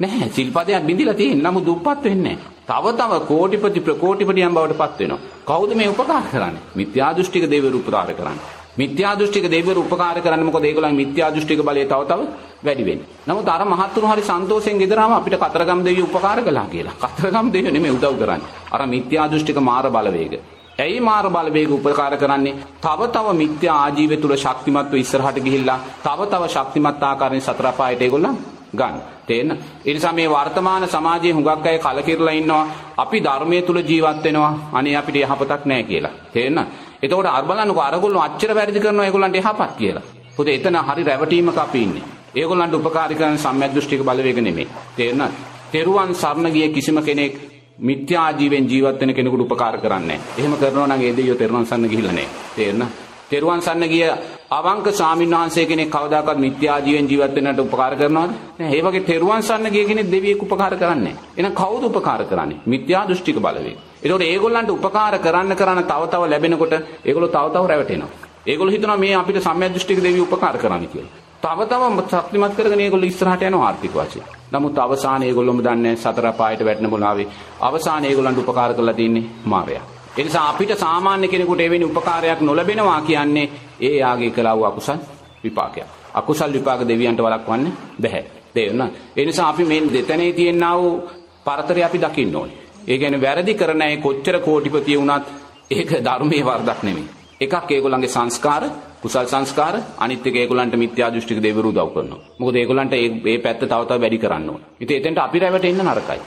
නැහැ. සිල්පදයක් බිඳිලා තියෙන නමුත් දුප්පත් වෙන්නේ තව තව කෝටිපති ප්‍රකෝටිපතියන් බවට පත් වෙනවා. කවුද මේ උපකාර කරන්නේ? මිත්‍යා දෘෂ්ටික දෙවිවරු උපකාර කරන්නේ. මිත්‍යා දෘෂ්ටික දෙවිවරු උපකාර කරන්නේ මොකද ඒගොල්ලන් මිත්‍යා දෘෂ්ටික බලය තව තව වැඩි වෙන්නේ. නමුත් අර මහත්තුරු හරි සන්තෝෂයෙන් ගෙදරාම අපිට කතරගම් දෙවියෝ උපකාර කළා කියලා. කතරගම් දෙවියෝ නෙමෙයි උදව් කරන්නේ. අර මිත්‍යා දෘෂ්ටික මාර බලවේග. ඇයි මාර බලවේග උපකාර කරන්නේ? තව තව මිත්‍යා ආජීවය තුල ශක්තිමත්ව ඉස්සරහට ගිහිල්ලා තව තව ශක්තිමත් ආකාරයෙන් සතර පායට ඒගොල්ලන් ගන්න. තේන්න? ඒ නිසා මේ වර්තමාන සමාජයේ හුඟක් අය කලකිරලා ඉන්නවා. අපි ධර්මයේ තුල ජීවත් වෙනවා. අනේ අපිට යහපතක් නැහැ කියලා. තේන්න? එතකොට අර බලන්නකෝ අරගොල්ලෝ අච්චර වැරදි කරනවා ඒගොල්ලන්ට යහපත් කියලා. පොතේ එතන හරි රැවටීමක අපි ඉන්නේ. ඒගොල්ලන්ට උපකාරී කරන සම්‍යක් දෘෂ්ටික බලවේග නෙමෙයි. තේරෙනවද? තෙරුවන් සරණ ගිය කිසිම කෙනෙක් මිත්‍යා ජීවෙන් ජීවත් වෙන කෙනෙකුට උපකාර කරන්නේ නැහැ. එහෙම කරනවා නම් ඒ දෙයියෝ තෙරුවන් සරණ ගිහිල්ලා නැහැ. තේරෙනවද? තෙරුවන් සන්න ගිය අවංක ස්වාමීන් වහන්සේ කෙනෙක් කවදාකවත් මිත්‍යා ජීවෙන් ජීවත් වෙන්නට උපකාර කරනවද? නෑ. ඒ වගේ තෙරුවන් සන්න ගිය කෙනෙක් දෙවියෙක් උපකාර කරන්නේ නෑ. එහෙනම් කවුද උපකාර කරන්නේ? මිත්‍යා දෘෂ්ටික බලවේග. ඒතකොට ඒගොල්ලන්ට උපකාර කරන්න කරන්න තව තව ලැබෙනකොට ඒගොල්ලෝ තව තව රැවටෙනවා. ඒගොල්ලෝ හිතනවා මේ අපිට සම්‍යක් දෘෂ්ටික දෙවියෝ උපකාර කරන්නේ කියලා. තව තව ශක්තිමත් කරගෙන ඒගොල්ලෝ ඉස්සරහට යනවා ආර්ථික වශයෙන්. නමුත් අවසානයේ ඒගොල්ලෝම දන්නේ සතර පායට වැටෙන මොලාවේ අවසානයේ ඒගොල්ලන්ට උපකාර කරලා තින්නේ මායя. ඒ නිසා අපිට සාමාන්‍ය කෙනෙකුට එවැනි උපකාරයක් නොලැබෙනවා කියන්නේ ඒ යාගේ කළව අකුසල් විපාකයක්. අකුසල් විපාක දෙවියන්ට වළක්වන්න බෑ. තේරුණා? ඒ නිසා අපි මේ දෙතනේ තියෙනා වූ පරතරය අපි දකින්න ඕනේ. ඒ කියන්නේ වැරදි කරන අය කොච්චර කෝටිපතිය වුණත් ඒක ධර්මයේ වරදක් නෙමෙයි. එකක් ඒගොල්ලන්ගේ සංස්කාර කුසල් සංස්කාර අනිත් එක ඒගොල්ලන්ට මිත්‍යා දෘෂ්ටික දෙවිවරු උදව් කරනවා. මොකද ඒගොල්ලන්ට මේ මේ පැත්ත තව තව වැඩි කරන්න ඕන. ඉතින් එතෙන්ට අපි රැවටෙන්න නරකයි.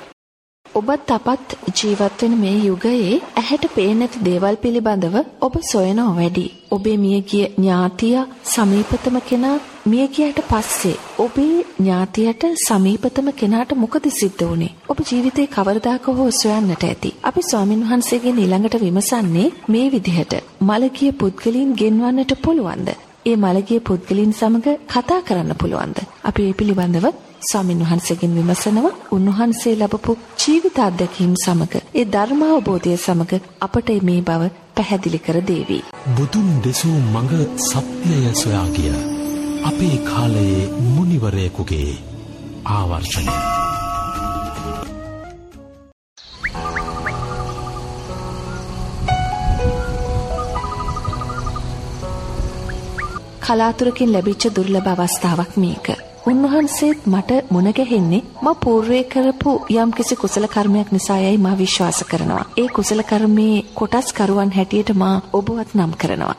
ඔබත් අපත් ජීවත් වෙන මේ යුගයේ ඇහැට පේන්නේ නැති දේවල් පිළිබඳව ඔබ සොයනව වැඩි. ඔබේ මියගිය ඥාතිය සමීපතම කෙනා මිය ගියට පස්සේ ඔබේ ඥාතියට සමීපතම කෙනාට මොකද සිද්ධ වුනේ? ඔබ ජීවිතේ කවරදාක හෝ සොයන්නට ඇති. අපි ස්වාමින් වහන්සේගෙන් ඊළඟට විමසන්නේ මේ විදිහට. මලගිය පුද්ගලයන් ගෙන්වන්නට පුළුවන්ද? ඒ මළගිය පුද්ගලයන් සමග කතා කරන්න පුළුවන්ද? අපි මේ පිළිබඳව ස්වාමින් වහන්සේගෙන් විමසනවා. උන්වහන්සේ ලැබපු ජීවිත අත්දැකීම් සමග ඒ ධර්මාවබෝධය සමග අපට මේ බව පැහැදිලි කර දේවි. බුදුන් දෙසූ මඟ සත්‍යය සොයා ගිය අපේ කාලයේ මුනිවරයෙකුගේ ආවර්ෂණය. කලාතුරකින් ලැබිච්ච දුර්ලභ අවස්ථාවක් මේක. උන්වහන්සේත් මට මුණ ගැහෙන්නේ මා పూర్වයේ කරපු යම්කිසි කුසල කර්මයක් නිසායයි මා විශ්වාස කරනවා. ඒ කුසල කර්මයේ කොටස් කරුවන් හැටියට මා ඔබවත් නම් කරනවා.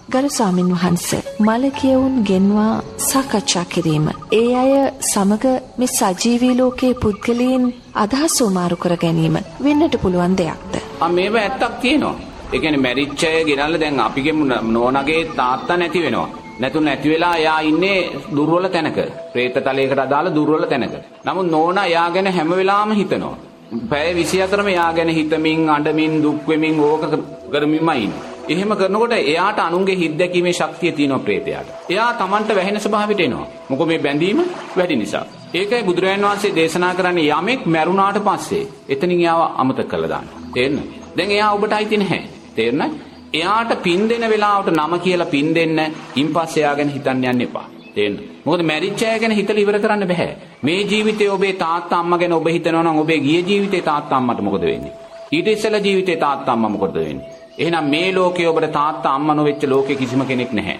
ගරු ස්වාමින් වහන්සේ මල කියවුන් ගෙන්වා සාකච්ඡා කිරීම. ඒ අය සමග මේ සජීවී ලෝකයේ පුද්ගලයන් අදහස් උමාරු කර ගැනීම වෙන්නට පුළුවන් දෙයක්ද? ආ මේව ඇත්තක් තියෙනවා. ඒ කියන්නේ මැරිච්ච අය ගෙනල්ලා දැන් අපි ගෙමු නෝනාගේ තාත්තා නැති වෙනවා. නැතුන් නැති වෙලා එයා ඉන්නේ දුර්වල තැනක. പ്രേතතලයකට අදාළ දුර්වල තැනක. නමුත් නෝනා එයා ගැන හැම වෙලාවෙම හිතනවා. පැය 24ම එයා ගැන හිතමින් අඬමින් දුක් වෙමින් ඕක කරමින්මයි ඉන්නේ. එහෙම කරනකොට එයාට අනුන්ගේ හිත් දැකීමේ ශක්තිය තියෙනවා ප්‍රේතයාට. එයා Tamanට වැහෙන ස්වභාවයට එනවා. මොකද මේ බැඳීම වැඩි නිසා. ඒකයි බුදුරජාන් වහන්සේ දේශනා කරන්නේ යමෙක් මැරුණාට පස්සේ එතනින් එයාව අමතක කළා දාන්න. තේරෙනවද? දැන් එයා ඔබට අයිති නැහැ. තේරෙනවද? එයාට පින් දෙන වෙලාවට නම කියලා පින් දෙන්න ඉන්පස්සේ එයා ගැන හිතන්න යන්න එපා. තේන්න. මොකද මැරිච්ච අය ගැන හිතලා ඉවර කරන්න බෑ. මේ ජීවිතේ ඔබේ තාත්තා අම්මා ගැන ඔබ හිතනවා නම් ඔබේ ගිය ජීවිතේ තාත්තා අම්මට මොකද වෙන්නේ? ඊට ඉස්සෙල්ලා ජීවිතේ තාත්තා අම්මා මොකද වෙන්නේ? එහෙනම් මේ ලෝකේ ඔබට තාත්තා අම්මා නොවෙච්ච ලෝකේ කිසිම කෙනෙක් නැහැ.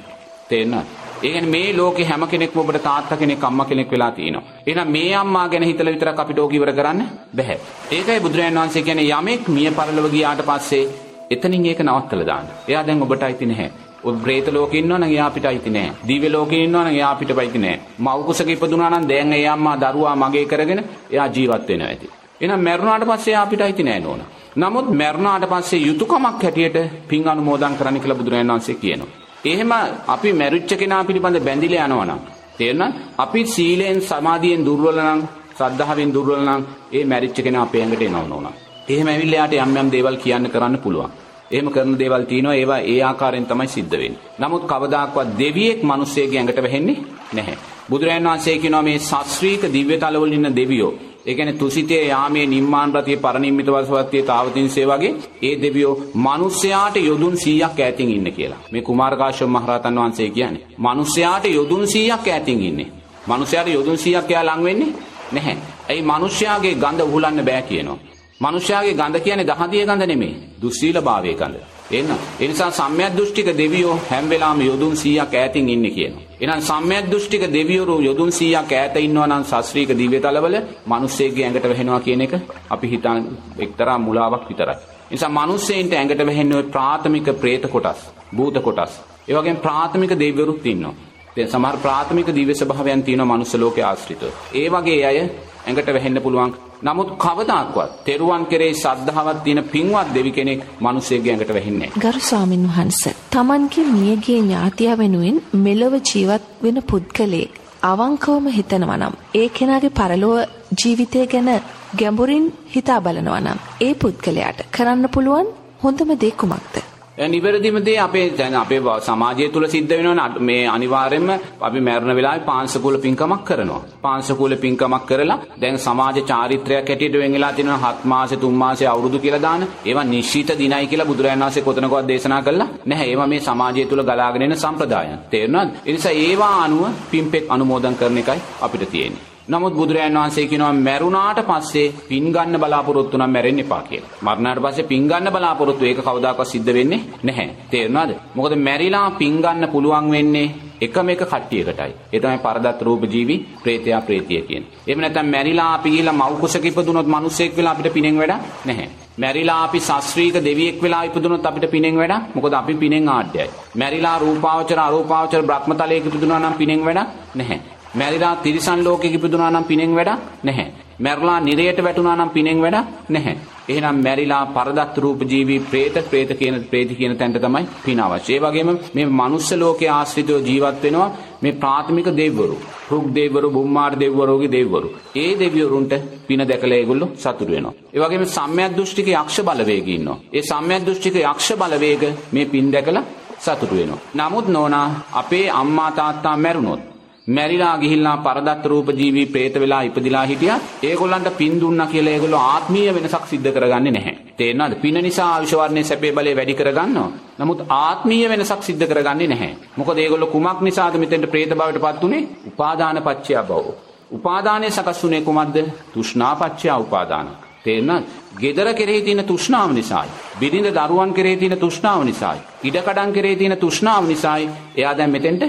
තේරෙනවද? ඒ කියන්නේ මේ ලෝකේ හැම කෙනෙක්ම ඔබට තාත්තා කෙනෙක් අම්මා කෙනෙක් වෙලා තියෙනවා. එහෙනම් මේ අම්මා ගැන හිතලා විතරක් අපිට ඕක ඉවර කරන්න බෑ. ඒකයි බුදුරජාණන් වහන්සේ කියන්නේ යමෙක් මිය පරලොව ගියාට පස්සේ එතනින් ඒක නවත්තලා දාන්න. එයා දැන් ඔබට අයිති නැහැ. ඔබ പ്രേත ලෝකේ ඉන්නවනම් එයා අපිට අයිති නැහැ. දිව්‍ය ලෝකේ ඉන්නවනම් එයා අපිට අයිති නැහැ. මව් කුසක ඉපදුනා නම් දැන් ඒ අම්මා දරුවා මගේ කරගෙන එයා ජීවත් වෙනවා ඇති. එහෙනම් මැරුණාට පස්සේ එයා අපිට අයිති නැහැ නෝනා. නමුත් මැරුණාට පස්සේ යුතුයකමක් හැටියට පින් අනුමෝදන් කරන්න කියලා බුදුරජාණන් වහන්සේ කියනවා. එහෙම අපි මැරිච්ච කෙනා පිළිබඳ බැඳිලා යනවනම් තේරෙනවද? අපි සීලෙන් සමාධියෙන් දුර්වල නම් ශ්‍රද්ධාවෙන් දුර්වල නම් ඒ මැරිච්ච කෙනා අපේ ඇඟට එනව නෝනා. එහෙම ඇවිල්ලා යාට යම් යම් දේවල් කියන්න කරන්න පුළුවන්. එහෙම කරන දේවල් තියෙනවා ඒවා ඒ ආකාරයෙන් තමයි සිද්ධ වෙන්නේ. නමුත් කවදාක්වත් දෙවියෙක් මිනිස්සෙගේ ඇඟට වැහෙන්නේ නැහැ. බුදුරජාණන් වහන්සේ කියනවා මේ ශාස්ත්‍රීක දිව්‍ය තලවල ඉන්න දෙවියෝ ඒ කියන්නේ තුසිතේ යාමේ නිම්මාන රතිය පරිනිම්මිත වසවත්තිය තාවතින්සේ වගේ ඒ දෙවියෝ මිනිස්යාට යොදුන් 100ක් ඈතින් ඉන්න කියලා. මේ කුමාරකාශ්‍යප මහරහතන් වහන්සේ කියන්නේ. මිනිස්යාට යොදුන් 100ක් ඈතින් ඉන්නේ. මිනිස්යාට යොදුන් 100ක් එයා ලං වෙන්නේ නැහැ. ඇයි මිනිස්යාගේ ගඳ උහුලන්න බෑ කියනවා. මිනිස්යාගේ ගඳ කියන්නේ දහදිය ගඳ නෙමෙයි. දුස්සීලභාවයේ ගඳ. එන්න. ඒ නිසා සම්මියත් දෘෂ්ටික දෙවියෝ හැම වෙලාවෙම යොදුන් 100ක් ඈතින් ඉන්නේ කියනවා. එහෙනම් සම්මියත් දෘෂ්ටික දෙවියෝ යොදුන් 100ක් ඈත ඉන්නවා නම් ශාස්ත්‍රීය දිව්‍යතලවල මිනිස්සෙක්ගේ ඇඟට වැහෙනවා කියන එක අපි හිතන එක්තරා මුලාවක් විතරයි. ඒ නිසා මිනිස්සෙන්ට ඇඟට වැහෙන්නේ ප්‍රාථමික പ്രേත කොටස්, භූත කොටස්. ඒ වගේම ප්‍රාථමික දෙවිවරුත් ඉන්නවා. දැන් සමහර ප්‍රාථමික දිව්‍ය ස්වභාවයන් තියෙනවා මනුස්ස ලෝකයේ ආශ්‍රිතව. ඒ වගේ අය ඇඟට වැහෙන්න පුළුවන්. නමුත් කවදාක්වත් තෙරුවන් කෙරේ ශ්‍රද්ධාවක් තියෙන පින්වත් දෙවි කෙනෙක් මිනිස්සෙගේ ඇඟට වැහෙන්නේ නැහැ. ගරු ස්වාමින් වහන්සේ, Tamanගේ මියගේ ඥාතියා වෙනුවෙන් මෙලොව ජීවත් වෙන පුද්ගලයෙක් අවංකවම හිතනවා නම් ඒ කෙනාගේ පරලෝව ජීවිතය ගැන ගැඹුරින් හිතා බලනවා නම් ඒ පුද්ගලයාට කරන්න පුළුවන් හොඳම දේ කුමක්ද? නිවැරදිම දේ අපේ දැන් අපේ සමාජය තුල සිද්ධ වෙනවනේ මේ අනිවාර්යයෙන්ම අපි මරණ වෙලාවේ පාංශකූල පින්කමක් කරනවා. පාංශකූල පින්කමක් කරලා දැන් සමාජ චාරිත්‍රයක් හැටියට වෙන් වෙලා තියෙනවා හත් මාසේ තුන් මාසේ අවුරුදු කියලා දාන. ඒවා නිශ්චිත දිනයි කියලා බුදුරජාණන් වහන්සේ කොතනකවත් දේශනා කළා නැහැ. ඒවා මේ සමාජය තුල ගලාගෙන එන සම්ප්‍රදායන්. තේරුණාද? ඒ නිසා ඒවා අනුව පින්පෙක් අනුමෝදන් කරන එකයි අපිට තියෙන්නේ. නමුත් බුදුරජාණන් වහන්සේ කියනවා මැරුණාට පස්සේ පින් ගන්න බලාපොරොත්තු නම් මැරෙන්න එපා කියලා. මරණාට පස්සේ පින් ගන්න බලාපොරොත්තු ඒක කවදාකවත් සිද්ධ වෙන්නේ නැහැ. තේරුණාද? මොකද මැරිලා පින් ගන්න පුළුවන් වෙන්නේ එකම එක කට්ටියකටයි. ඒ තමයි පරදත් රූප ජීවි ප්‍රේතයා ප්‍රේතිය කියන්නේ. එහෙම නැත්නම් මැරිලා අපි ගිහලා මව් කුසක ඉපදුනොත් මිනිස්සෙක් වෙලා අපිට පිනෙන් වැඩක් නැහැ. මැරිලා අපි ශාස්ත්‍රීක දෙවියෙක් වෙලා ඉපදුනොත් අපිට පිනෙන් වැඩක් මොකද අපි පිනෙන් ආඩ්‍යයි. මැරිලා රූපාවචර අරූපාවචර බ්‍රහ්මතලයක ඉපදුනා නම් පිනෙන් වැඩක් නැහැ. මැරිලා තිරිසන් ලෝකෙක ඉපදුනා නම් පිනෙන් වැඩක් නැහැ. මැරලා නිරයට වැටුණා නම් පිනෙන් වැඩක් නැහැ. එහෙනම් මැරිලා පරදත් රූප ජීවි പ്രേත പ്രേත කියන പ്രേති කියන තැනට තමයි පින අවශ්‍ය. ඒ වගේම මේ මනුස්ස ලෝකයේ ආශ්‍රිතව ජීවත් වෙනවා මේ ප්‍රාථමික දෙවිවරු. රුක් දෙවිවරු, බුම්මාර දෙවිවරුගේ දෙවිවරු. ඒ දෙවිවරුන්ට පින දැකලා ඒගොල්ලෝ සතුටු වෙනවා. ඒ වගේම සම්‍යක් දෘෂ්ටික යක්ෂ බලවේගී ඉන්නවා. ඒ සම්‍යක් දෘෂ්ටික යක්ෂ බලවේග මේ පින් දැකලා සතුටු වෙනවා. නමුත් නෝනා අපේ අම්මා තාත්තා මැරුණොත් මැරිලා ගිහිල්ලා පරදත් රූප ජීවි പ്രേත වෙලා ඉපදිලා හිටියා. ඒගොල්ලන්ට පින් දුන්නා කියලා ඒගොල්ලෝ ආත්මීය වෙනසක් සිද්ධ කරගන්නේ නැහැ. තේරෙනවද? පින නිසා ආයුෂ වර්ණයේ සැපේ බලය වැඩි කරගන්නවා. නමුත් ආත්මීය වෙනසක් සිද්ධ කරගන්නේ නැහැ. මොකද ඒගොල්ලෝ කුමක් නිසාද මෙතෙන්ට പ്രേත භවයටපත් උනේ? උපාදාන පත්‍ය භව. උපාදානයේ සකස් වුනේ කුමක්ද? තෘෂ්ණා පත්‍ය උපාදාන. තේරෙනවද? gedara කෙරෙහි තියෙන තෘෂ්ණාව නිසායි. බිරිඳ දරුවන් කෙරෙහි තියෙන තෘෂ්ණාව නිසායි. ඉඩකඩම් කෙරෙහි තියෙන තෘෂ්ණාව නිසායි එයා දැන් මෙතෙන්ට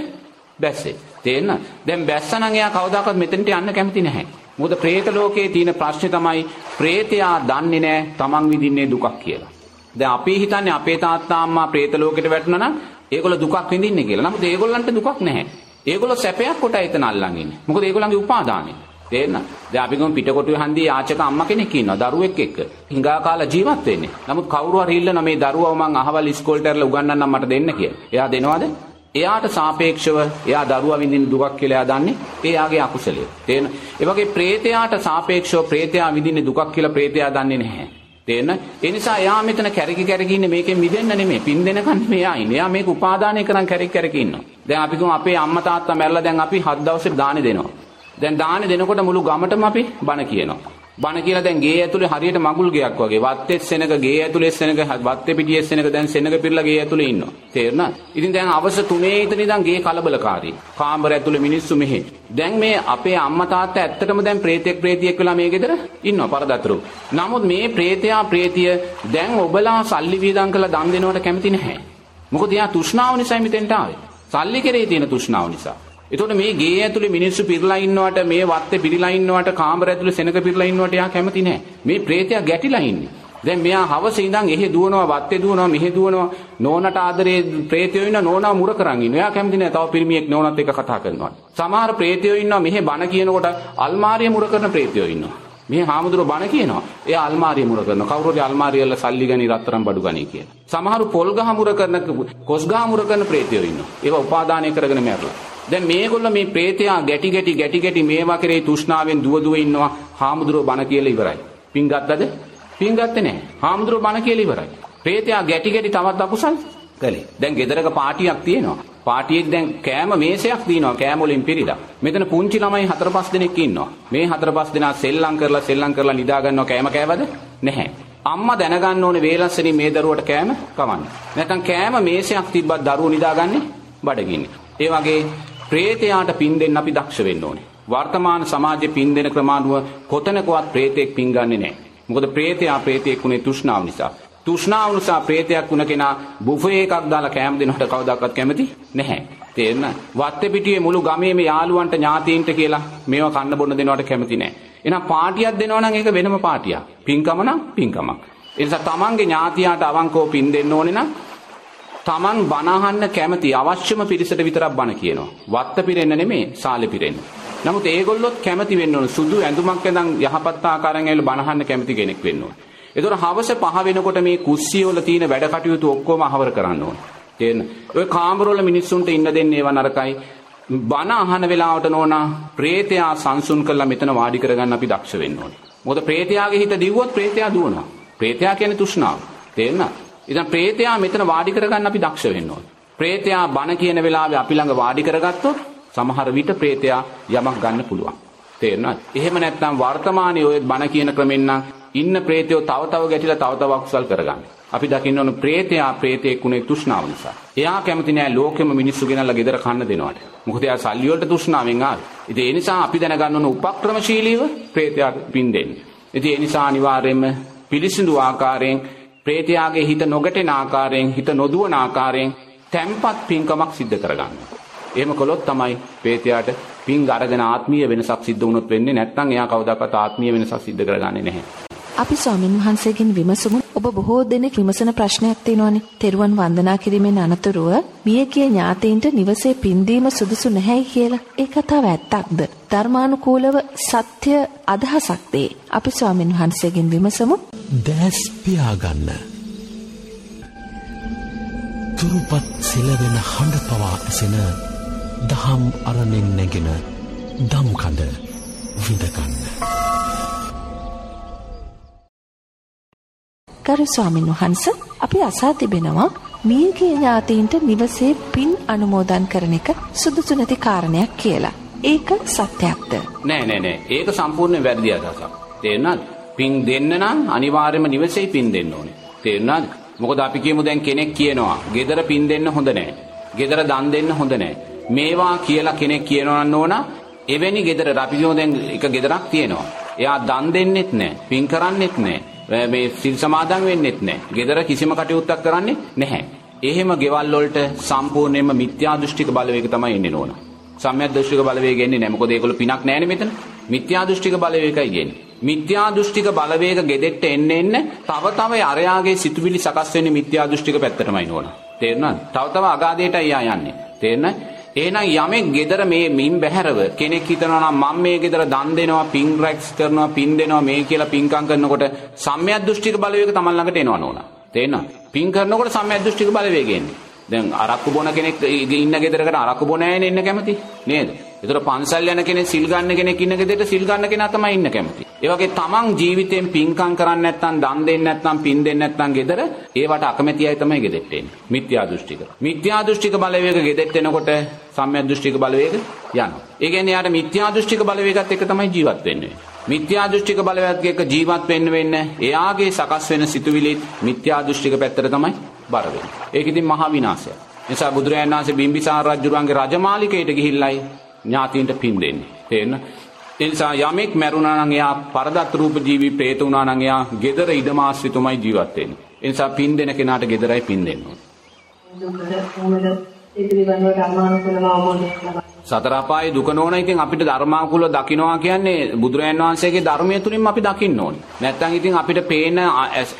බැස්සේ. තේරෙනවද? දැන් බැස්සා නම් එයා කවදාකවත් මෙතෙන්ට යන්න කැමති නැහැ. මොකද പ്രേත ලෝකයේ තියෙන ප්‍රශ්නේ තමයි പ്രേතයා දන්නේ නැහැ Taman විඳින්නේ දුකක් කියලා. දැන් අපි හිතන්නේ අපේ තාත්තා අම්මා പ്രേත ලෝකෙට වැටුණා නම් ඒගොල්ලෝ දුකක් විඳින්නේ කියලා. නමුත් ඒගොල්ලන්ට දුකක් නැහැ. ඒගොල්ලෝ සැපයක් කොට එතන අල්ලන් ඉන්නේ. මොකද ඒගොල්ලන්ගේ උපාදානය. තේරෙනවද? දැන් අපි ගමු පිටකොටුවේ හන්දියේ ආචක අම්මා කෙනෙක් ඉන්නවා දරුවෙක් එක්ක. හිඟා කාලා ජීවත් වෙන්නේ. නමුත් කවුරු හරි ඉල්ලන මේ දරුවව මං අහවල් ඉස්කෝලේට ඇරලා උගන්වන්නම් මට දෙන්න කියලා. එයා දෙනවද? එයාට සාපේක්ෂව එයා දරුවා විඳින දුකක් කියලා එයා දන්නේ එයාගේ අකුසලය. තේන? ඒ වගේ ප්‍රේතයාට සාපේක්ෂව ප්‍රේතයා විඳින්නේ දුකක් කියලා ප්‍රේතයා දන්නේ නැහැ. තේන? ඒ නිසා එයා මෙතන කැරකි කැරකි ඉන්නේ මේකෙන් මිදෙන්න නෙමෙයි. පින් දෙනකන් නෙමෙයි එයා ඉන්නේ. එයා මේක උපාදානය කරන් කැරකි කැරකි ඉන්නවා. දැන් අපි ගමු අපේ අම්මා තාත්තා මැරලා දැන් අපි හත් දවසෙට දානි දෙනවා. දැන් දානි දෙනකොට මුළු ගමටම අපි බණ කියනවා. බණ කියලා දැන් ගේ ඇතුලේ හරියට මගුල් ගයක් වගේ. වත්තේ සෙනග ගේ ඇතුලේ සෙනග වත්තේ පිටියේ සෙනග දැන් සෙනග පිරලා ගේ ඇතුලේ ඉන්නවා. තේරුණාද ඉතින් දැන් අවස 3 ඉඳන් ඉඳන් ගේ කලබලකාරී. කාමර ඇතුලේ මිනිස්සු මෙහි. දැන් මේ අපේ අම්මා තාත්තා ඇත්තටම දැන් ප්‍රේතෙක් ප්‍රේතියෙක් වෙලා මේ ගෙදර ඉන්නවා පරදතරු. නමුත් මේ ප්‍රේතයා ප්‍රේතිය දැන් ඔබලා සල්ලි වියදම් කරලා දන් දෙනවට කැමති නැහැ. මොකද එයා තෘෂ්ණාව නිසා මෙතෙන්ට ආවේ. සල්ලි කෙරේ තියෙන තෘෂ්ණාව නිසා. එතකොට මේ ගේ ඇතුලේ මිනිස්සු පිරලා ඉන්නවට මේ වත්තේ පිරලා ඉන්නවට කාමර ඇතුලේ සෙනඟ පිරලා ඉන්නවට එයා කැමති නෑ. මේ ප්‍රේතයා ගැටිලා ඉන්නේ. දැන් මෙයා හවස ඉඳන් එහෙ දුවනවා වත්තේ දුවනවා මෙහෙ දුවනවා නෝනට ආදරේ ප්‍රේතයෝ ඉන්න නෝනා මුර කරන් ඉන්නවා. එයා කැමති නෑ තව පිරිමියෙක් නෝනත් එක්ක කතා කරනවා. සමහර ප්‍රේතයෝ ඉන්නවා මෙහෙ බණ කියනකොට අල්මාරිය මුර කරන ප්‍රේතයෝ ඉන්නවා. මේ හාමුදුරුවෝ බණ කියනවා. එයා අල්මාරිය මුර කරනවා. කවුරු හරි අල්මාරිය වල සල්ලි ගනි රත්තරන් බඩු ගනි කියලා. සමහරු පොල් ගහ මුර කරන කොස් ගහ මුර කරන ප්‍රේතයෝ ඉන්නවා. ඒවා උපාදානය කරගෙන මැරලා. දැන් මේගොල්ල මේ ප්‍රේතයා ගැටි ගැටි ගැටි ගැටි මේවා කරේ තෘෂ්ණාවෙන් දුව දුව ඉන්නවා. හාමුදුරුවෝ බණ කියලා ඉවරයි. පින් ගත්තද? පින් ගත්තේ නැහැ. හාමුදුරුවෝ බණ කියලා ඉවරයි. ප්‍රේතයා ගැටි ගැටි තවත් අකුසල් කළේ. දැන් ගෙදරක පාටියක් තියෙනවා. පාටියෙක් දැන් කෑම මේසයක් තියෙනවා කෑම වලින් පිරීලා. මෙතන පුංචි ළමයි හතර පහ දෙනෙක් ඉන්නවා. මේ හතර පහ දෙනා සෙල්ලම් කරලා සෙල්ලම් කරලා නිදා ගන්නවා කෑම කෑවද? නැහැ. අම්මා දැනගන්න ඕනේ වේලස්සනින් මේ දරුවට කෑම කවන්න. නැත්නම් කෑම මේසයක් තිබ්බත් දරුවෝ නිදාගන්නේ බඩගින්නේ. ඒ වගේ ප්‍රේතයාට පින් දෙන්න අපි දක්ෂ වෙන්න ඕනේ. වර්තමාන සමාජයේ පින් දෙන ක්‍රමානුව කොතනකවත් ප්‍රේතෙක් පින් ගන්නෙ නැහැ. මොකද ප්‍රේතයා ප්‍රේතෙක් උනේ තෘෂ්ණාව නිසා. තෘෂ්ණාව නිසා ප්‍රේතයක් වුණ කෙනා බුෆේ එකක් දාලා කෑම දෙනවට කවදාකවත් කැමති නැහැ. තේරෙනවද? වත්තේ පිටියේ මුළු ගමේම යාළුවන්ට ඥාතීන්ට කියලා මේවා කන්න බොන්න දෙනවට කැමති නැහැ. එහෙනම් පාටියක් දෙනවා නම් ඒක වෙනම පාටියක්. පින්කම නම් පින්කමක්. ඒ නිසා තමන්ගේ ඥාතියාට අවංකව පින් දෙන්න ඕනේ නම් තමන් බණ අහන්න කැමති අවශ්‍යම පිරිසට විතරක් බණ කියනවා. වත්ත පිරෙන්න නෙමෙයි සාලේ පිරෙන්න. නමුත් ඒගොල්ලොත් කැමති වෙන්න ඕන. සුදු ඇඳුමක් ඇඳන් යහපත් ආකාරයෙන් ඇවිල්ලා බණ අහන්න කැමති කෙනෙක් වෙන්න ඕන. ඒතර හවස පහ වෙනකොට මේ කුස්සිය වල තියෙන වැඩ කටයුතු ඔක්කොම අහවර කරන්න ඕන. තේරෙන. ඔය කාමරවල මිනිස්සුන්ට ඉන්න දෙන්නේ ඒවා නරකයි. බණ අහන වෙලාවට නෝනා ප්‍රේතයා සංසුන් කරලා මෙතන වාඩි කරගන්න අපි දක්ෂ වෙන්න ඕනේ. මොකද ප්‍රේතයාගේ හිත දිව්වොත් ප්‍රේතයා දුවනවා. ප්‍රේතයා කියන්නේ තෘෂ්ණාව. තේරෙනවද? ඉතින් ප්‍රේතයා මෙතන වාඩි කරගන්න අපි දක්ෂ වෙන්න ඕනේ. ප්‍රේතයා බණ කියන වෙලාවේ අපි ළඟ වාඩි කරගත්තොත් සමහර විට ප්‍රේතයා යමක් ගන්න පුළුවන්. තේරෙනවද? එහෙම නැත්නම් වර්තමානයේ ඔය බණ කියන ක්‍රමෙන් නම් ඉන්න ප්‍රේතයෝ තව තව ගැටිලා තව තව අකුසල් කරගන්න. අපි දකින්න ඕන ප්‍රේතයා ප්‍රේතෙක් උනේ තෘෂ්ණාව නිසා. එයා කැමති නෑ ලෝකෙම මිනිස්සු ගෙනල්ලා ගෙදර කන්න දෙනවට. මොකද එයා සල්ලි වලට තෘෂ්ණාවෙන් ආවේ. ඉතින් ඒ නිසා අපි දැනගන්න ඕන උපක්‍රමශීලීව ප්‍රේතයාට පින් දෙන්න. ඉතින් ඒ නිසා අනිවාර්යයෙන්ම පිළිසිඳු ආකාරයෙන් ප්‍රේතයාගේ හිත නොගැටෙන ආකාරයෙන් හිත නොදුවන ආකාරයෙන් තැම්පත් පින්කමක් සිද්ධ කරගන්න. එහෙම කළොත් තමයි ප්‍රේතයාට පින් අරගෙන ආත්මීය වෙනසක් සිද්ධ වුණොත් වෙන්නේ නැත්නම් එයා කවදාකවත් ආත්මීය වෙනසක් සිද්ධ කරගන්නේ නැහැ. අපි ස්වාමින් වහන්සේගෙන් විමසමු ඔබ බොහෝ දෙනෙක් විමසන ප්‍රශ්නයක් තියෙනවානේ. තෙරුවන් වන්දනා කිරීමෙන් අනතුරුව මියගිය ඥාතීන්ට නිවසේ පින්දීම සුදුසු නැහැයි කියලා. ඒ කතාව ඇත්තක්ද? ධර්මානුකූලව සත්‍ය අදහසක්ද? අපි ස්වාමින් වහන්සේගෙන් විමසමු. දැස් පියාගන්න. තුරුපත් සෙලවෙන හඬ පවා ඇසෙන දහම් අරණෙන් නැගෙන දම්කඳ විඳගන්න. ගරු ස්වාමින් වහන්ස අපි අසා තිබෙනවා මියගිය ඥාතීන්ට නිවසේ පින් අනුමෝදන් කරන එක සුදුසු නැති කාරණයක් කියලා. ඒක සත්‍යයක්ද? නෑ නෑ නෑ. ඒක සම්පූර්ණයෙන් වැරදි අදහසක්. තේරුණාද? පින් දෙන්න නම් අනිවාර්යයෙන්ම නිවසේ පින් දෙන්න ඕනේ. තේරුණාද? මොකද අපි කියමු දැන් කෙනෙක් කියනවා, "gedara පින් දෙන්න හොඳ නෑ. gedara දන් දෙන්න හොඳ නෑ." මේවා කියලා කෙනෙක් කියනවා නෝන එවැනි gedara අපි කියමු දැන් එක gedarak තියෙනවා. එයා දන් දෙන්නෙත් නෑ, පින් කරන්නෙත් නෑ. මේ සිල් සමාදන් වෙන්නෙත් නැහැ. gedara කිසිම කටයුත්තක් කරන්නේ නැහැ. එහෙම ගෙවල් වලට සම්පූර්ණයෙන්ම මිත්‍යා දෘෂ්ටික බලවේග තමයි එන්නේ නෝනා. සම්‍යක් දෘෂ්ටික බලවේග එන්නේ නැහැ. මොකද ඒගොල්ලෝ පිනක් නැහැනේ මෙතන. මිත්‍යා දෘෂ්ටික බලවේගයි එන්නේ. මිත්‍යා දෘෂ්ටික බලවේග ගෙදෙට්ට එන්න එන්න තව තව අරයාගේ සිතුවිලි සකස් වෙන්නේ මිත්‍යා දෘෂ්ටික පැත්තටමයි නෝනා. තේරුණාද? තව තව අගාධයටයි යා යන්නේ. තේරෙනවද? එහෙනම් යමෙක් gedara මේ මින් බැහැරව කෙනෙක් හිතනවා නම් මම මේ gedara දන් දෙනවා පින් රැක්ස් කරනවා පින් දෙනවා මේ කියලා පින්කම් කරනකොට සම්‍යක් දෘෂ්ටික බලවේග තමන් ළඟට එනවා නෝනා තේරෙනවද පින් කරනකොට සම්‍යක් දෘෂ්ටික බලවේග එන්නේ දැන් අරක්කු බොන කෙනෙක් ඉන්න ගෙදරකට අරක්කු බොන අයනේ ඉන්න කැමති නේද? ඒතර පන්සල් යන කෙනෙක් සිල් ගන්න කෙනෙක් ඉන්න ගෙදරට සිල් ගන්න කෙනා තමයි ඉන්න කැමති. ඒ වගේ තමන් ජීවිතයෙන් පින්කම් කරන්නේ නැත්නම් දන් දෙන්නේ නැත්නම් පින් දෙන්නේ නැත්නම් ගෙදර ඒවට අකමැති අය තමයි ගෙදෙට්ට එන්නේ. මිත්‍යා දෘෂ්ටික. මිත්‍යා දෘෂ්ටික බලවේග ගෙදෙට්ට එනකොට සම්‍යක් දෘෂ්ටික බලවේග යනවා. ඒ කියන්නේ යාට මිත්‍යා දෘෂ්ටික බලවේගත් එක්ක තමයි ජීවත් වෙන්නේ. මිත්‍යා දෘෂ්ටික බලවේගත් එක්ක ජීවත් වෙන්න වෙන්න එයාගේ සකස් වෙන සිතුවිලිත් මිත්‍යා දෘෂ්ටික පැත්තට තමයි බර වෙන්නේ. ඒක ඉතින් මහා විනාශයක්. නිසා බුදුරජාණන් වහන්සේ බිම්බිසාර රජුරුවන්ගේ රජමාලිකයට ගිහිල්ලයි ඥාතීන්ට පින් දෙන්නේ. තේරෙන? ඒ නිසා යමෙක් මැරුණා නම් එයා පරදත් රූප ජීවි പ്രേත වුණා නම් එයා gedara ඉදමාශ්‍රිතමයි ජීවත් වෙන්නේ. ඒ නිසා පින් දෙන කෙනාට gedarai පින් දෙන්න සතර අපායේ දුක නොවන ඉතින් අපිට ධර්මාකුල දකින්නවා කියන්නේ බුදුරයන් වහන්සේගේ ධර්මයේ තුලින්ම අපි දකින්න ඕනේ. නැත්නම් ඉතින් අපිට පේන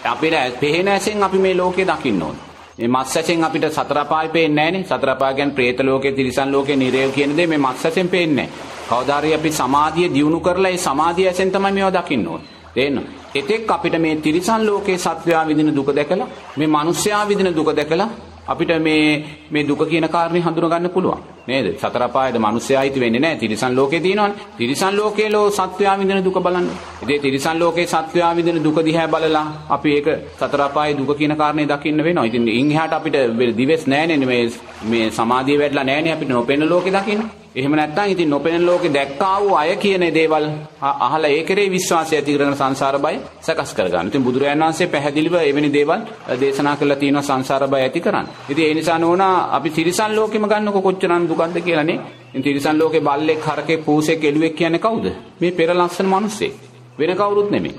අපිට පේන ඇසෙන් අපි මේ ලෝකේ දකින්න ඕනේ. මේ මස් ඇසෙන් අපිට සතර අපාය පේන්නේ නැහනේ. සතර අපාය කියන්නේ പ്രേත ලෝකේ, තිරිසන් ලෝකේ, නිරේව කියන දේ මේ මස් ඇසෙන් පේන්නේ නැහැ. කවදාරි අපි සමාධිය දියුණු කරලා ඒ සමාධිය ඇසෙන් තමයි මේවා දකින්න ඕනේ. තේරෙනවද? එතෙක් අපිට මේ තිරිසන් ලෝකේ සත්වයා විඳින දුක දැකලා, මේ මිනිස්යා විඳින දුක දැකලා අපිට මේ මේ දුක කියන කාරණේ හඳුනා ගන්න පුළුවන්. නේද? සතර පායද මිනිස්සයා හිත වෙන්නේ නැහැ. තිරිසන් ලෝකේ තියෙනවනේ. තිරිසන් ලෝකේ ලෝ සත්වයා විඳින දුක බලන්න. ඉතින් තිරිසන් ලෝකේ සත්වයා විඳින දුක දිහා බලලා අපි ඒක සතර පායේ දුක කියන කාරණේ දකින්න වෙනවා. ඉතින් ඉන් එහාට අපිට දිවෙස් නැහැනේ මේ මේ සමාධිය වැඩිලා නැහැනේ අපිට නොපෙනෙන ලෝකේ දකින්න. එහෙම නැත්නම් ඉතින් නොපෙනෙන ලෝකේ දැක්කා වූ අය කියන දේවල් අහලා ඒ කෙරේ විශ්වාසය ඇති කරගෙන සංසාර බය සකස් කරගන්න. ඉතින් බුදුරජාණන් වහන්සේ පැහැදිලිව එවැනි දේවල් දේශනා කළා තියෙනවා සංසාර බය ඇති කරන්න. ඉතින් ඒ නිසා නෝනා අපි තිරිසන් ලෝකෙම ගන්නකො කොච්චරනම් දුකක්ද කියලානේ. ඉතින් තිරිසන් ලෝකේ බල්ලෙක් හරකෙක් පූසෙක් එළුවෙක් කියන්නේ කවුද? මේ පෙර ලස්සන මිනිස්සෙක්. වෙන කවුරුත් නෙමෙයි.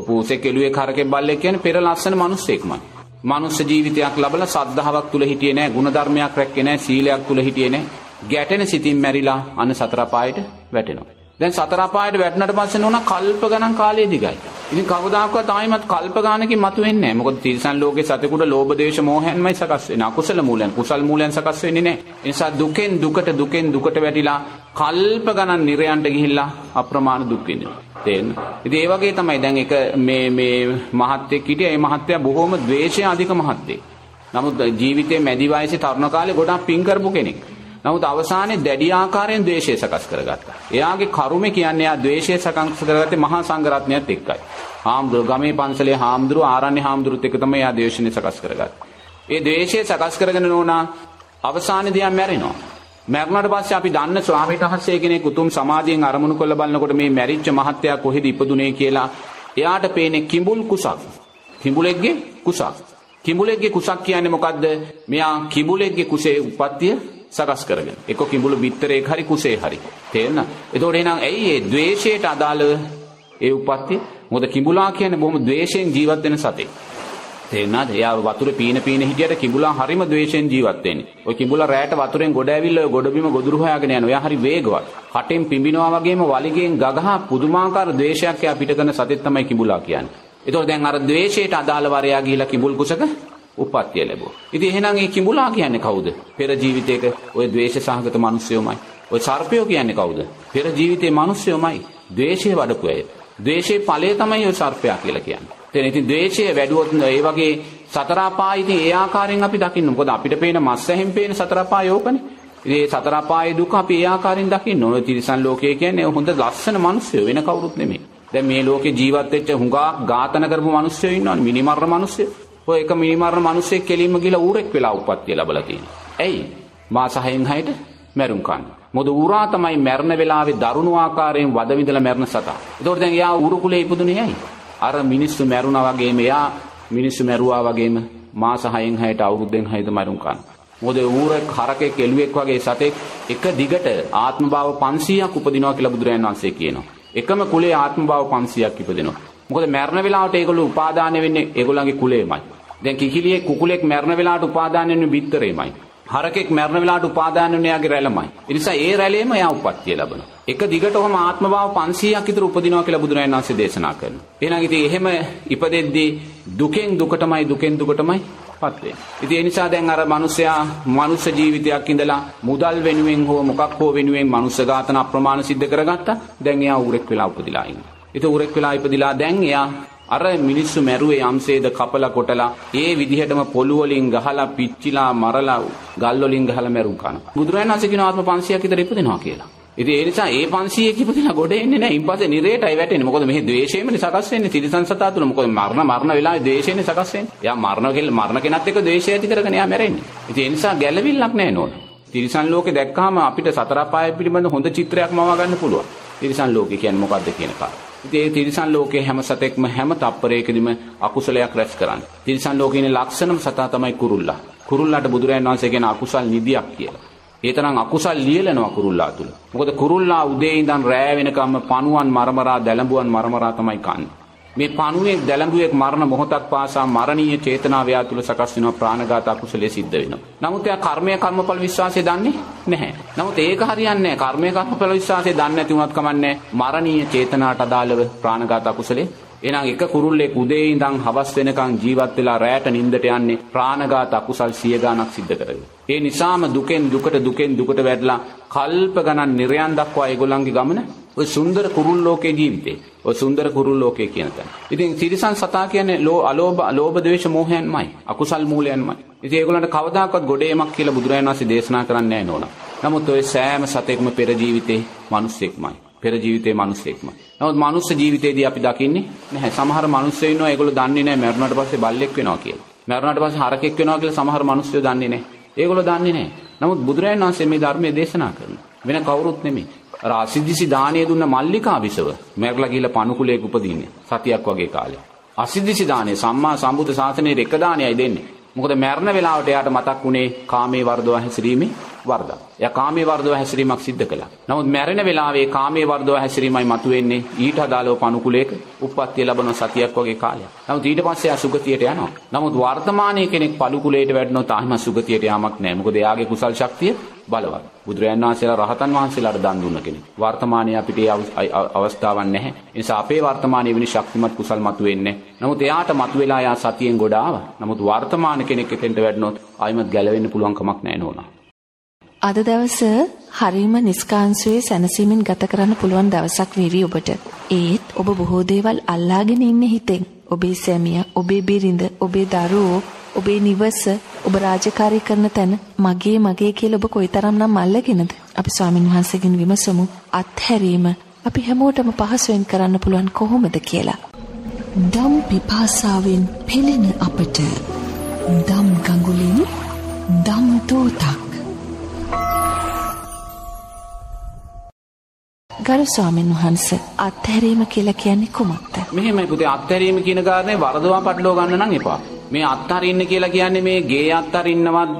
පූසෙක් එළුවෙක් හරකෙක් බල්ලෙක් කියන්නේ පෙර ලස්සන මිනිස්සෙක්මයි. මනුස්ස ජීවිතයක් ලබලා සද්ධාාවක් තුල හිටියේ නැහැ, ಗುಣධර්මයක් රැක්කේ නැහැ, සීලයක් තුල හිටියේ නැහැ. ගැටෙන සිතින් මැරිලා අන්න සතර අපායට වැටෙනවා. දැන් සතර අපායට වැටුණට පස්සේ නෝන කල්ප ගණන් කාලය දිගයි. ඉතින් කවදාකවත් ආයිමත් කල්ප ගණනකින් මතුවෙන්නේ නැහැ. මොකද තිරිසන් ලෝකේ සතෙකුට ලෝභ දේශ මොහයන්මයි සකස් වෙන්නේ. අකුසල මූලයන් කුසල් මූලයන් සකස් වෙන්නේ නැහැ. ඒ නිසා දුකෙන් දුකට දුකෙන් දුකට වැටිලා කල්ප ගණන් නිරයන්ට ගිහිල්ලා අප්‍රමාණ දුක් විඳිනවා. තේරෙනවද? ඉතින් ඒ වගේ තමයි දැන් එක මේ මේ මහත්යෙක් හිටියා. ඒ මහත්යා බොහොම ද්වේෂය අධික මහත්යෙක්. නමුත් ජීවිතේ මැදි වයසේ තරුණ කාලේ ගොඩක් පින් කරපු කෙනෙක්. නමුත් අවසානයේ දැඩි ආකාරයෙන් ද්වේෂය සකස් කරගත්තා. එයාගේ කරුමේ කියන්නේ එයා ද්වේෂය සකස් කරගත්තේ මහා සංඝරත්නයත් එක්කයි. හාමුදුරුවෝ ගමේ පන්සලේ හාමුදුරුවෝ ආරණ්‍ය හාමුදුරුවොත් එක්ක තමයි එයා ද්වේෂය සකස් කරගත්තේ. ඒ ද්වේෂය සකස් කරගෙන නෝනා අවසානයේදී යා මැරෙනවා. මැරුණාට පස්සේ අපි දන්න ස්වාමීන් වහන්සේ කෙනෙක් උතුම් සමාධියෙන් අරමුණු කරලා බලනකොට මේ මැරිච්ච මහත්තයා කොහෙද ඉපදුනේ කියලා එයාට පේන්නේ කිඹුල් කුසක්. කිඹුලෙක්ගේ කුසක්. කිඹුලෙක්ගේ කුසක් කියන්නේ මොකද්ද? මෙයා කිඹුලෙක්ගේ කුසේ උප්පත්තිය සකස් කරගෙන. එක්ක කිඹුළු බිත්තරේක හරි කුසේ හරි. තේරෙනවද? එතකොට එහෙනම් ඇයි මේ द्वේෂයට අදාළව ඒ උප්පත්තිය? මොකද කිඹුලා කියන්නේ බොහොම द्वේෂයෙන් ජීවත් වෙන සතෙක්. තේරෙනවද? එයා වතුරේ පීන පීන හිටියට කිඹුලා හරිම द्वේෂයෙන් ජීවත් වෙන්නේ. ওই කිඹුලා රැයට වතුරෙන් ගොඩ ඇවිල්ලා ගොඩබිම ගොදුරු හොයාගෙන යනවා. එයා හරි වේගවත්. කටෙන් පිඹිනවා වගේම වලිගෙන් ගගහා පුදුමාකාර द्वේෂයක් එයා පිට කරන සතෙක් තමයි කිඹුලා කියන්නේ. එතකොට දැන් අර द्वේෂයට අදාළව අරයා ගිහිලා කිඹුල් කුසක උප්පත්තිය ලැබුවා. ඉතින් එහෙනම් මේ කිඹුලා කියන්නේ කවුද? පෙර ජීවිතයක ওই ද්වේෂ සහගත මිනිස්සුයෝමයි. ওই සර්පයෝ කියන්නේ කවුද? පෙර ජීවිතේ මිනිස්සුයෝමයි. ද්වේෂය වඩපු අය. ද්වේෂයේ ඵලය තමයි ওই සර්පයා කියලා කියන්නේ. දැන් ඉතින් ද්වේෂය වැඩුවොත් ඒ වගේ සතර අපාය ඉතින් ඒ ආකාරයෙන් අපි දකින්න. මොකද අපිට පේන මස් ඇහෙන් පේන සතර අපාය ඕකනේ. ඉතින් ඒ සතර අපායේ දුක අපි ඒ ආකාරයෙන් දකින්න ඕන. තිරිසන් ලෝකයේ කියන්නේ හොඳ ලස්සන මිනිස්සු වෙන කවුරුත් නෙමෙයි. දැන් මේ ලෝකේ ජීවත් වෙච්ච හුඟා ඝාතන කරපු මිනිස්සු ඉන්නවනේ. මිනිමරන මිනිස්සු. ඔය එක මිනිමරන මිනිස්සෙක් කෙලින්ම ගිහලා ඌරෙක් වෙලා උප්පත්තිය ලැබලා තියෙනවා. ඇයි? මාස 6න් 6ට මැරුම් කන්න. මොකද ඌරා තමයි මැරෙන වෙලාවේ දරුණු ආකාරයෙන් වද විඳලා මැරෙන සතා. ඒතකොට දැන් එයා ඌරු කුලේ ඉපදුනේ ඇයි? අර මිනිස්සු මැරුණා වගේම එයා මිනිස්සු මැරුවා වගේම මාස 6න් 6ට අවුරුද්දෙන් 6ද මරුන් කන. මොකද ඌරෙක් හරකෙක් එළුවෙක් වගේ සතෙක් එක දිගට ආත්ම භාව 500ක් උපදිනවා කියලා බුදුරජාණන් වහන්සේ කියනවා. එකම කුලේ ආත්ම භාව 500ක් ඉපදිනවා. මොකද මැරෙන වෙලාවට ඒගොල්ලෝ උපාදානය වෙන්නේ ඒගොල්ලන්ගේ කුලේමයි. දැන් කිකිලියේ කුකුලෙක් මැරෙන වෙලාවට උපාදානය වෙන්නේ බිත්තරේමයි. හරකෙක් මැරෙන වෙලාවට උපාදාන වෙන යාගේ රැළමයි. ඒ නිසා ඒ රැළේම එයා උප්පත්තිය ලබනවා. එක දිගටම ආත්ම භාව 500ක් විතර උපදිනවා කියලා බුදුරජාණන් වහන්සේ දේශනා කරනවා. එහෙනම් ඉතින් එහෙම ඉපදෙද්දී දුකෙන් දුකටමයි දුකෙන් දුකටමයි පත් වෙන්නේ. ඉතින් ඒ නිසා දැන් අර මිනිසයා මනුෂ්‍ය ජීවිතයක් ඉඳලා මුදල් වෙනුවෙන් හෝ මොකක් හෝ වෙනුවෙන් මනුෂ්‍ය ඝාතන අප්‍රමාණ සිද්ධ කරගත්තා. දැන් එයා ඌරෙක් වෙලා උපදිලා ඉන්නවා. ඉතින් ඌරෙක් වෙලා ඉපදිලා දැන් එයා අර මිනිස්සු මැරුවේ යම්සේද කපලා කොටලා ඒ විදිහටම පොළු වලින් ගහලා පිච්චිලා මරලා ගල් වලින් ගහලා මැරුම් කන. බුදුරජාණන් වහන්සේ කියන ආත්ම 500ක් විතර ඉපදිනවා කියලා. ඉතින් ඒ නිසා ඒ 500 කිපදිලා ගොඩ එන්නේ නැහැ. ඉන්පස්සේ නිරේටයි වැටෙන්නේ. මොකද මෙහි ද්වේෂයෙන්ම සකස් වෙන්නේ තිරිසන් සතා තුල. මොකද මරණ මරණ වෙලාවේ ද්වේෂයෙන් සකස් වෙන්නේ. එයා මරණ කෙල් මරණ කෙනත් එක්ක ද්වේෂය ඇති කරගෙන එයා මැරෙන්නේ. ඉතින් ඒ නිසා ගැළවිල්ලක් නැහැ නෝන. තිරිසන් ලෝකේ දැක්කහම අපිට සතර පාය පිළිබඳ හොඳ චිත්‍රයක් මවා ගන්න පුළුවන්. තිරිසන් ලෝකේ කියන්නේ මොකද්ද කියන කාරණා. ඉතින් ඒ තිරිසන් ලෝකයේ හැම සතෙක්ම හැම තප්පරයකදීම අකුසලයක් රැස් කරන්නේ. තිරිසන් ලෝකේ ඉන්න ලක්ෂණම සතා තමයි කුරුල්ලා. කුරුල්ලාට බුදුරජාණන් වහන්සේ කියන අකුසල් නිදියක් කියලා. ඒ තරම් අකුසල් ලියලනවා කුරුල්ලා තුල. මොකද කුරුල්ලා උදේ ඉඳන් රෑ වෙනකම්ම පණුවන් මරමරා දැලඹුවන් මරමරා තමයි කන්නේ. මේ පණුවේ දැලඹුවෙක් මරණ මොහොතක් පාසා මරණීය චේතනාව එයා තුල සකස් වෙනවා ප්‍රාණඝාත අකුසලයේ සිද්ධ වෙනවා. නමුත් එයා කර්මය කර්මඵල විශ්වාසය දන්නේ නැහැ. නමුත් ඒක හරියන්නේ නැහැ. කර්මය කර්මඵල විශ්වාසය දන්නේ නැති වුණත් කමන්නේ මරණීය චේතනාට අදාළව ප්‍රාණඝාත අකුසලයේ එහෙනම් එක කුරුල්ලෙක් උදේ ඉඳන් හවස් වෙනකන් ජීවත් වෙලා රැයට නිින්දට යන්නේ ප්‍රාණඝාත අකුසල් සිය ගණක් සිද්ධ කරගෙන. ඒ නිසාම දුකෙන් දුකට දුකෙන් දුකට වැටලා කල්ප ගණන් නිර්යන් දක්වා ඒගොල්ලන්ගේ ගමන ඔය සුන්දර කුරුල් ලෝකයේ ජීවිතේ. ඔය සුන්දර කුරුල් ලෝකයේ කියන තැන. ඉතින් තිරිසන් සතා කියන්නේ ලෝ අලෝභ ලෝභ ද්වේෂ මෝහයන්මයි. අකුසල් මූලයන්මයි. ඉතින් ඒගොල්ලන්ට කවදාකවත් ගොඩේමක් කියලා බුදුරජාණන් වහන්සේ දේශනා කරන්නේ නැහැ නෝනා. නමුත් ඔය සෑම සතෙක්ම පෙර ජීවිතේ මිනිස්සෙක්මයි. පෙර ජීවිතේ මිනිස්සෙක්මයි. නමුත් මනුස්ස ජීවිතේදී අපි දකින්නේ නැහැ. සමහර මිනිස්සු ඉන්නවා ඒගොල්ලෝ දන්නේ නැහැ මරුණාට පස්සේ බල්ලෙක් වෙනවා කියලා. මරුණාට පස්සේ හරකෙක් වෙනවා කියලා සමහර මිනිස්සු දන්නේ නැහැ. ඒගොල්ලෝ දන්නේ නැහැ. නමුත් බුදුරජාණන් වහන්සේ මේ ධර්මයේ දේශනා කරනවා. වෙන කවුරුත් නෙමෙයි. අර අසිද්ධිසි දාණය දුන්න මල්ලිකා විසව මැරලා ගිහලා පණුකුලයක උපදින්නේ. සතියක් වගේ කාලේ. අසිද්ධිසි දාණය සම්මා සම්බුද්ධ ශාසනයේ එක දාණයයි දෙන්නේ. මොකද මරණ වෙලාවට එයාට මතක් වුණේ කාමයේ වර්ධව හැසිරීමේ වර්ධක්. එයා කාමයේ වර්ධව හැසිරීමක් සිද්ධ කළා. නමුත් මැරෙන වෙලාවේ කාමයේ වර්ධව හැසිරීමයි මතුවෙන්නේ ඊට අදාළව පණුකුලයක උප්පත්තිය ලැබන සතියක් වගේ කාලයක්. නමුත් ඊට පස්සේ එයා සුගතියට යනවා. නමුත් වර්තමානයේ කෙනෙක් පණුකුලයට වැටෙනොත් ආත්ම සුගතියට යාමක් නැහැ. මොකද එයාගේ කුසල් ශක්තිය බලවත්. බුදුරජාණන් වහන්සේලා රහතන් වහන්සේලාට දන් දුන්න කෙනෙක්. වර්තමානයේ අපිට ඒ අවස්ථාවක් නැහැ. ඒ නිසා අපේ වර්තමානයේ වෙන ශක්තිමත් කුසල් මතුවෙන්නේ. නමුත් එයාට මතුවලා යා සතියෙන් ගොඩ ආවා. නමුත් වර්තමාන කෙනෙක් එතෙන්ට වැටුනොත් ආයිමත් ගැලවෙන්න පුළුවන් කමක් නැහැ නෝනා. අද දවස හරීම නිස්කාන්සුවේ සැනසීමෙන් ගත කරන්න පුළුවන් දවසක් වේවි ඔබට. ඒත් ඔබ බොහෝ දේවල් අල්ලාගෙන ඉන්නේ හිතෙන්. ඔබේ සැමියා, ඔබේ බිරිඳ, ඔබේ දරුවෝ ඔබේ නිවස ඔබ රාජකාරී කරන තැන මගේ මගේ කියලා ඔබ කොයිතරම්නම් අල්ලගෙනද? අපි ස්වාමින් වහන්සේගෙන් විමසමු අත්හැරීම අපි හැමෝටම පහසුවෙන් කරන්න පුළුවන් කොහොමද කියලා. දම් පිපාසාවෙන් පෙළෙන අපට දම් ගඟුලින් දම් දෝතක් ගරු ස්වාමීන් වහන්ස අත්හැරීම කියලා කියන්නේ කුමක්ද? මෙහෙමයි පුතේ අත්හැරීම කියන කාරණේ වරදවා පටලවා ගන්න නම් එපා. මේ අත්හරින්න කියලා කියන්නේ මේ ගේ අත්හරින්නවත්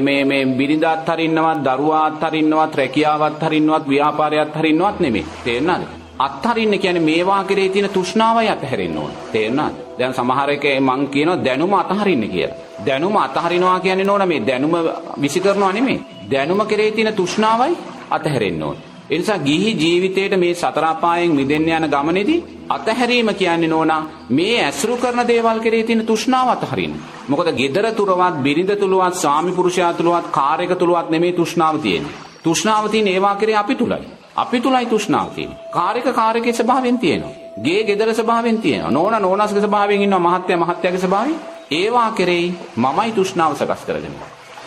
මේ මේ බිරිඳ අත්හරින්නවත් දරුවා අත්හරින්නවත් රැකියාව අත්හරින්නවත් ව්‍යාපාරය අත්හරින්නවත් නෙමෙයි. තේරෙනවද? අත්හරින්න කියන්නේ මේවා කෙරේ තියෙන තෘෂ්ණාවයි අත්හැරෙන්න ඕන. තේරෙනවද? දැන් සමහර එක මං කියනවා දැනුම අත්හරින්න කියලා. දැනුම අත්හරිනවා කියන්නේ නෝන මේ දැනුම විසි කරනවා නෙමෙයි. දැනුම කෙරේ තියෙන තෘෂ්ණාවයි අත්හැරෙන්න ඕන. ඒ නිසා ගිහි ජීවිතේට මේ සතර අපායෙන් මිදෙන්න යන ගමනේදී අතහැරීම කියන්නේ නෝනා මේ ඇසුරු කරන දේවල් කෙරේ තියෙන තෘෂ්ණාව අතහරින්න. මොකද gedara තුරවත් බිරිඳ තුලවත් ස්වාමි පුරුෂයා තුලවත් කාර් එක තුලවත් නෙමේ තෘෂ්ණාව තියෙන්නේ. තෘෂ්ණාව තියෙන ඒවා කෙරේ අපි තුලයි. අපි තුලයි තෘෂ්ණාව තියෙන්නේ. කාර් එක කාර් එකේ ස්වභාවයෙන් තියෙනවා. ගේ gedara ස්වභාවයෙන් තියෙනවා. නෝනා නෝනාස්ගේ ස්වභාවයෙන් ඉන්නවා මහත්ය මහත්යගේ ස්වභාවයෙන්. ඒවා කෙරෙහි මමයි තෘෂ්ණාව සකස් කරගෙන.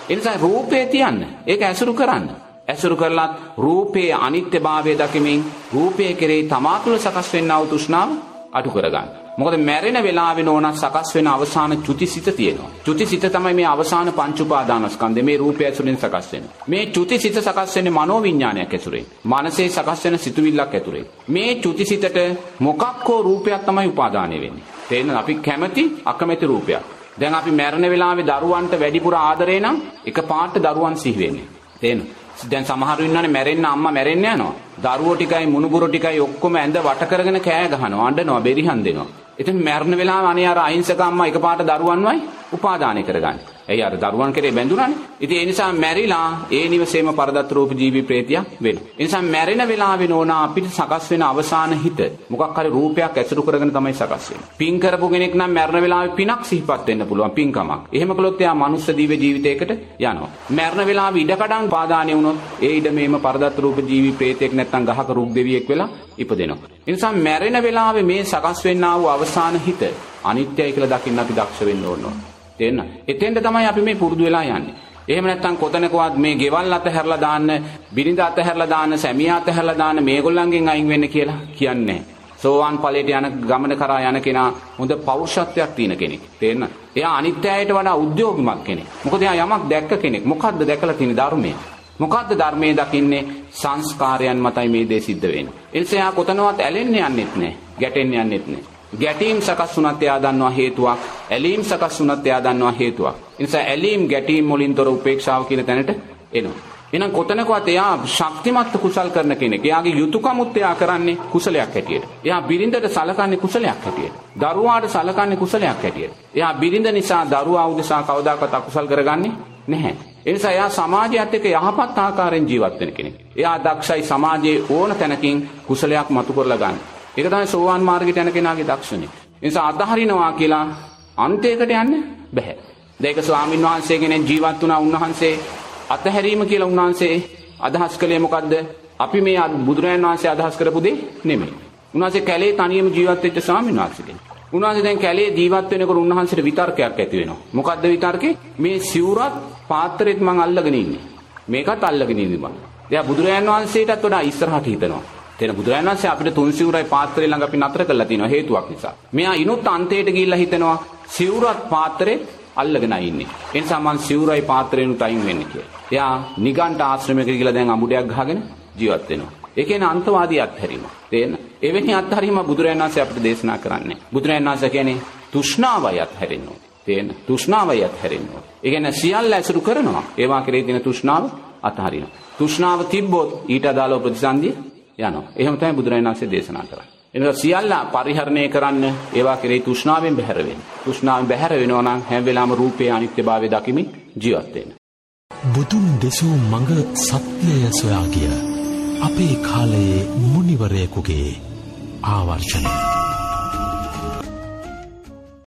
ඒ නිසා රූපේ තියන්න. ඒක ඇසුරු කරන්න. ඇසුරු කරලත් රූපයේ අනිත්‍යභාවය දකිමින් රූපය කෙරෙහි තමා තුළ සකස් වෙන්නා වූ තෘෂ්ණාව අඩු කරගන්න. මොකද මැරෙන වෙලාවේ නෝන සකස් වෙන අවසාන චුතිසිත තියෙනවා. චුතිසිත තමයි මේ අවසාන පංච උපාදානස්කන්ධය මේ රූපය ඇසුරින් සකස් වෙන්නේ. මේ චුතිසිත සකස් වෙන්නේ මනෝවිඤ්ඤාණයක් ඇසුරෙන්. මනසේ සකස් වෙන සිතුවිල්ලක් ඇතුලේ. මේ චුතිසිතට මොකක් හෝ රූපයක් තමයි උපාදානය වෙන්නේ. තේරෙනවද? අපි කැමති අකමැති රූපයක්. දැන් අපි මැරෙන වෙලාවේ දරුවන්ට වැඩිපුර ආදරේ නම් එක පාට දරුවන් සිහි වෙන්නේ. තේරෙනවද? දැන් සමහරු ඉන්නවනේ මැරෙන්න අම්මා මැරෙන්න යනවා. දරුවෝ ටිකයි මුණුබුරු ටිකයි ඔක්කොම ඇඳ වට කරගෙන කෑ ගහනවා, අඬනවා, බෙරිහන් දෙනවා. ඉතින් මැරෙන වෙලාව අනේ අර අහිංසක අම්මා එකපාරට දරුවන්වයි උපාදානය කරගන්නේ. ඇයි අර දරුවන් කෙරේ බැඳුනානේ. ඉතින් ඒ නිසා මැරිලා ඒ නිවසේම පරදත් රූප ජීවි ප්‍රේතියක් වෙනවා. ඒ නිසා මැරෙන වෙලාවේ නෝනා අපිට සකස් වෙන අවසාන හිත මොකක් හරි රූපයක් ඇසුරු කරගෙන තමයි සකස් වෙන්නේ. පින් කරපු කෙනෙක් නම් මැරෙන වෙලාවේ පිනක් සිහිපත් වෙන්න පුළුවන් පින්කමක්. එහෙම කළොත් එයා මනුස්ස දිව්‍ය ජීවිතයකට යනවා. මැරෙන වෙලාවේ ඉඩකඩම් පාදානය වුණොත් ඒ ඉඩ මේම පරදත් රූප ජීවි ප්‍රේතෙක් නැත්නම් ගහක රුක් දෙවියෙක් වෙලා ඉපදෙනවා. ඒ නිසා මැරෙන වෙලාවේ මේ සකස් වෙන්නා වූ අවසාන හිත අනිත්‍යයි කියලා දකින්න අපි දක්ෂ වෙන්න ඕන. තේන්න. එතෙන්ද තමයි අපි මේ පුරුදු වෙලා යන්නේ. එහෙම නැත්නම් කොතනකවත් මේ ගෙවල් අතහැරලා දාන්න, බිරිඳ අතහැරලා දාන්න, සැමියා අතහැරලා දාන්න මේගොල්ලන්ගෙන් අයින් වෙන්න කියලා කියන්නේ සෝවාන් ඵලයට යන ගමන කරා යන කෙනා හොඳ පෞරුෂත්වයක් තියෙන කෙනෙක්. තේරෙනවද? එයා අනිත් අයට වඩා උද්‍යෝගිමත් කෙනෙක්. මොකද එයා යමක් දැක්ක කෙනෙක්. මොකද්ද දැකලා තියෙන ධර්මය? මොකද්ද ධර්මයේ දකින්නේ? සංස්කාරයන් මතයි මේ දේ සිද්ධ වෙන්නේ. ඒ නිසා එයා කොතනවත් ඇලෙන්න යන්නෙත් නැහැ. ගැටෙන්න යන්නෙත් නැහැ. ගැටීම් සකස් වුණත් එයා දන්නවා හේතුවක් ඇලීම් සකස් වුණත් එයා දන්නවා හේතුවක් ඒ නිසා ඇලීම් ගැටීම් වලින් තොර උපේක්ෂාව කියන තැනට එනවා එහෙනම් කොතනකවත් එයා ශක්තිමත් කුසල් කරන කෙනෙක්. එයාගේ යුතුයකමුත් එයා කරන්නේ කුසලයක් හැටියට. එයා බිරිඳට සලකන්නේ කුසලයක් හැටියට. දරුවාට සලකන්නේ කුසලයක් හැටියට. එයා බිරිඳ නිසා දරුවා උදෙසා කවදාකවත් අකුසල් කරගන්නේ නැහැ. ඒ නිසා එයා සමාජයත් එක්ක යහපත් ආකාරයෙන් ජීවත් වෙන කෙනෙක්. එයා දක්ෂයි සමාජයේ ඕන තැනකින් කුසලයක් මතු කරලා ගන්න. ඒක තමයි සෝවාන් මාර්ගයට යන කෙනාගේ දක්ෂණය. ඒ නිසා අතහරිනවා කියලා අන්තයකට යන්න බෑ. දෙයක ස්වාමින් වහන්සේ කෙනෙක් ජීවත් වුණා උන්වහන්සේ අතහැරීම කියලා උන්වහන්සේ අදහස් කළේ මොකද්ද? අපි මේ බුදුරජාණන් වහන්සේ අදහස් කරපු දේ නෙමෙයි. උන්වහන්සේ කැලේ තනියම ජීවත් වෙච්ච ස්වාමීන් වහන්සේ කෙනෙක්. උන්වහන්සේ දැන් කැලේ ජීවත් වෙනකොට උන්වහන්සේට විතර්කයක් ඇති වෙනවා. මොකද්ද විතර්කේ? මේ සිවුරත් පාත්‍රෙත් මං අල්ලගෙන ඉන්නේ. මේකත් අල්ලගෙන ඉන්නේ මං. එයා බුදුරජාණන් වහන්සේටත් වඩා ඉස්සරහට හිතනවා. තේන බුදුරජාණන් වහන්සේ අපිට තුන් සිවුරයි පාත්‍රය ළඟ අපි නතර කරලා තියෙනවා හේතුවක් නිසා. මෙයා ඉනුත් අන්තයට ගිහිල්ලා හිතනවා සිවුරත් පාත්‍රේ අල්ලගෙන ඉන්නේ. ඒ නිසා මං සිවුරයි පාත්‍රේනුත් අයින් වෙන්නේ කියලා. එයා නිගණ්ඨ ආශ්‍රමයක ගිහිල්ලා දැන් අමුඩයක් ගහගෙන ජීවත් වෙනවා. ඒ කියන්නේ අන්තවාදී අත්හැරීම. තේන්න. එවැනි අත්හැරීම බුදුරජාණන් වහන්සේ අපිට දේශනා කරන්නේ. බුදුරජාණන් වහන්සේ කියන්නේ තෘෂ්ණාවයි අත්හැරෙන්න ඕනේ. තේන්න. තෘෂ්ණාවයි අත්හැරෙන්න ඕනේ. ඒ කියන්නේ සියල්ල ඇසුරු කරනවා. ඒවා කෙරෙහි තියෙන තෘෂ්ණාව අත්හරිනවා. තෘෂ්ණාව තිබ්බොත් ඊට අදාළව ප්‍රතිසන්දිය යනවා. එහෙම තමයි බුදුරජාණන් වහන්සේ දේශනා කරන්නේ. එනිසා සියල්ල පරිහරණය කරන්න ඒවා කෙරෙහි තෘෂ්ණාවෙන් බැහැර වෙන්න. තෘෂ්ණාවෙන් බැහැර වෙනවා නම් හැම වෙලාවම රූපයේ අනිත්‍යභාවය දකිමින් ජීවත් වෙන්න. බුදුන් දෙසූ මඟ සත්‍යය සොයා ගිය අපේ කාලයේ මුනිවරයෙකුගේ ආවර්ෂණය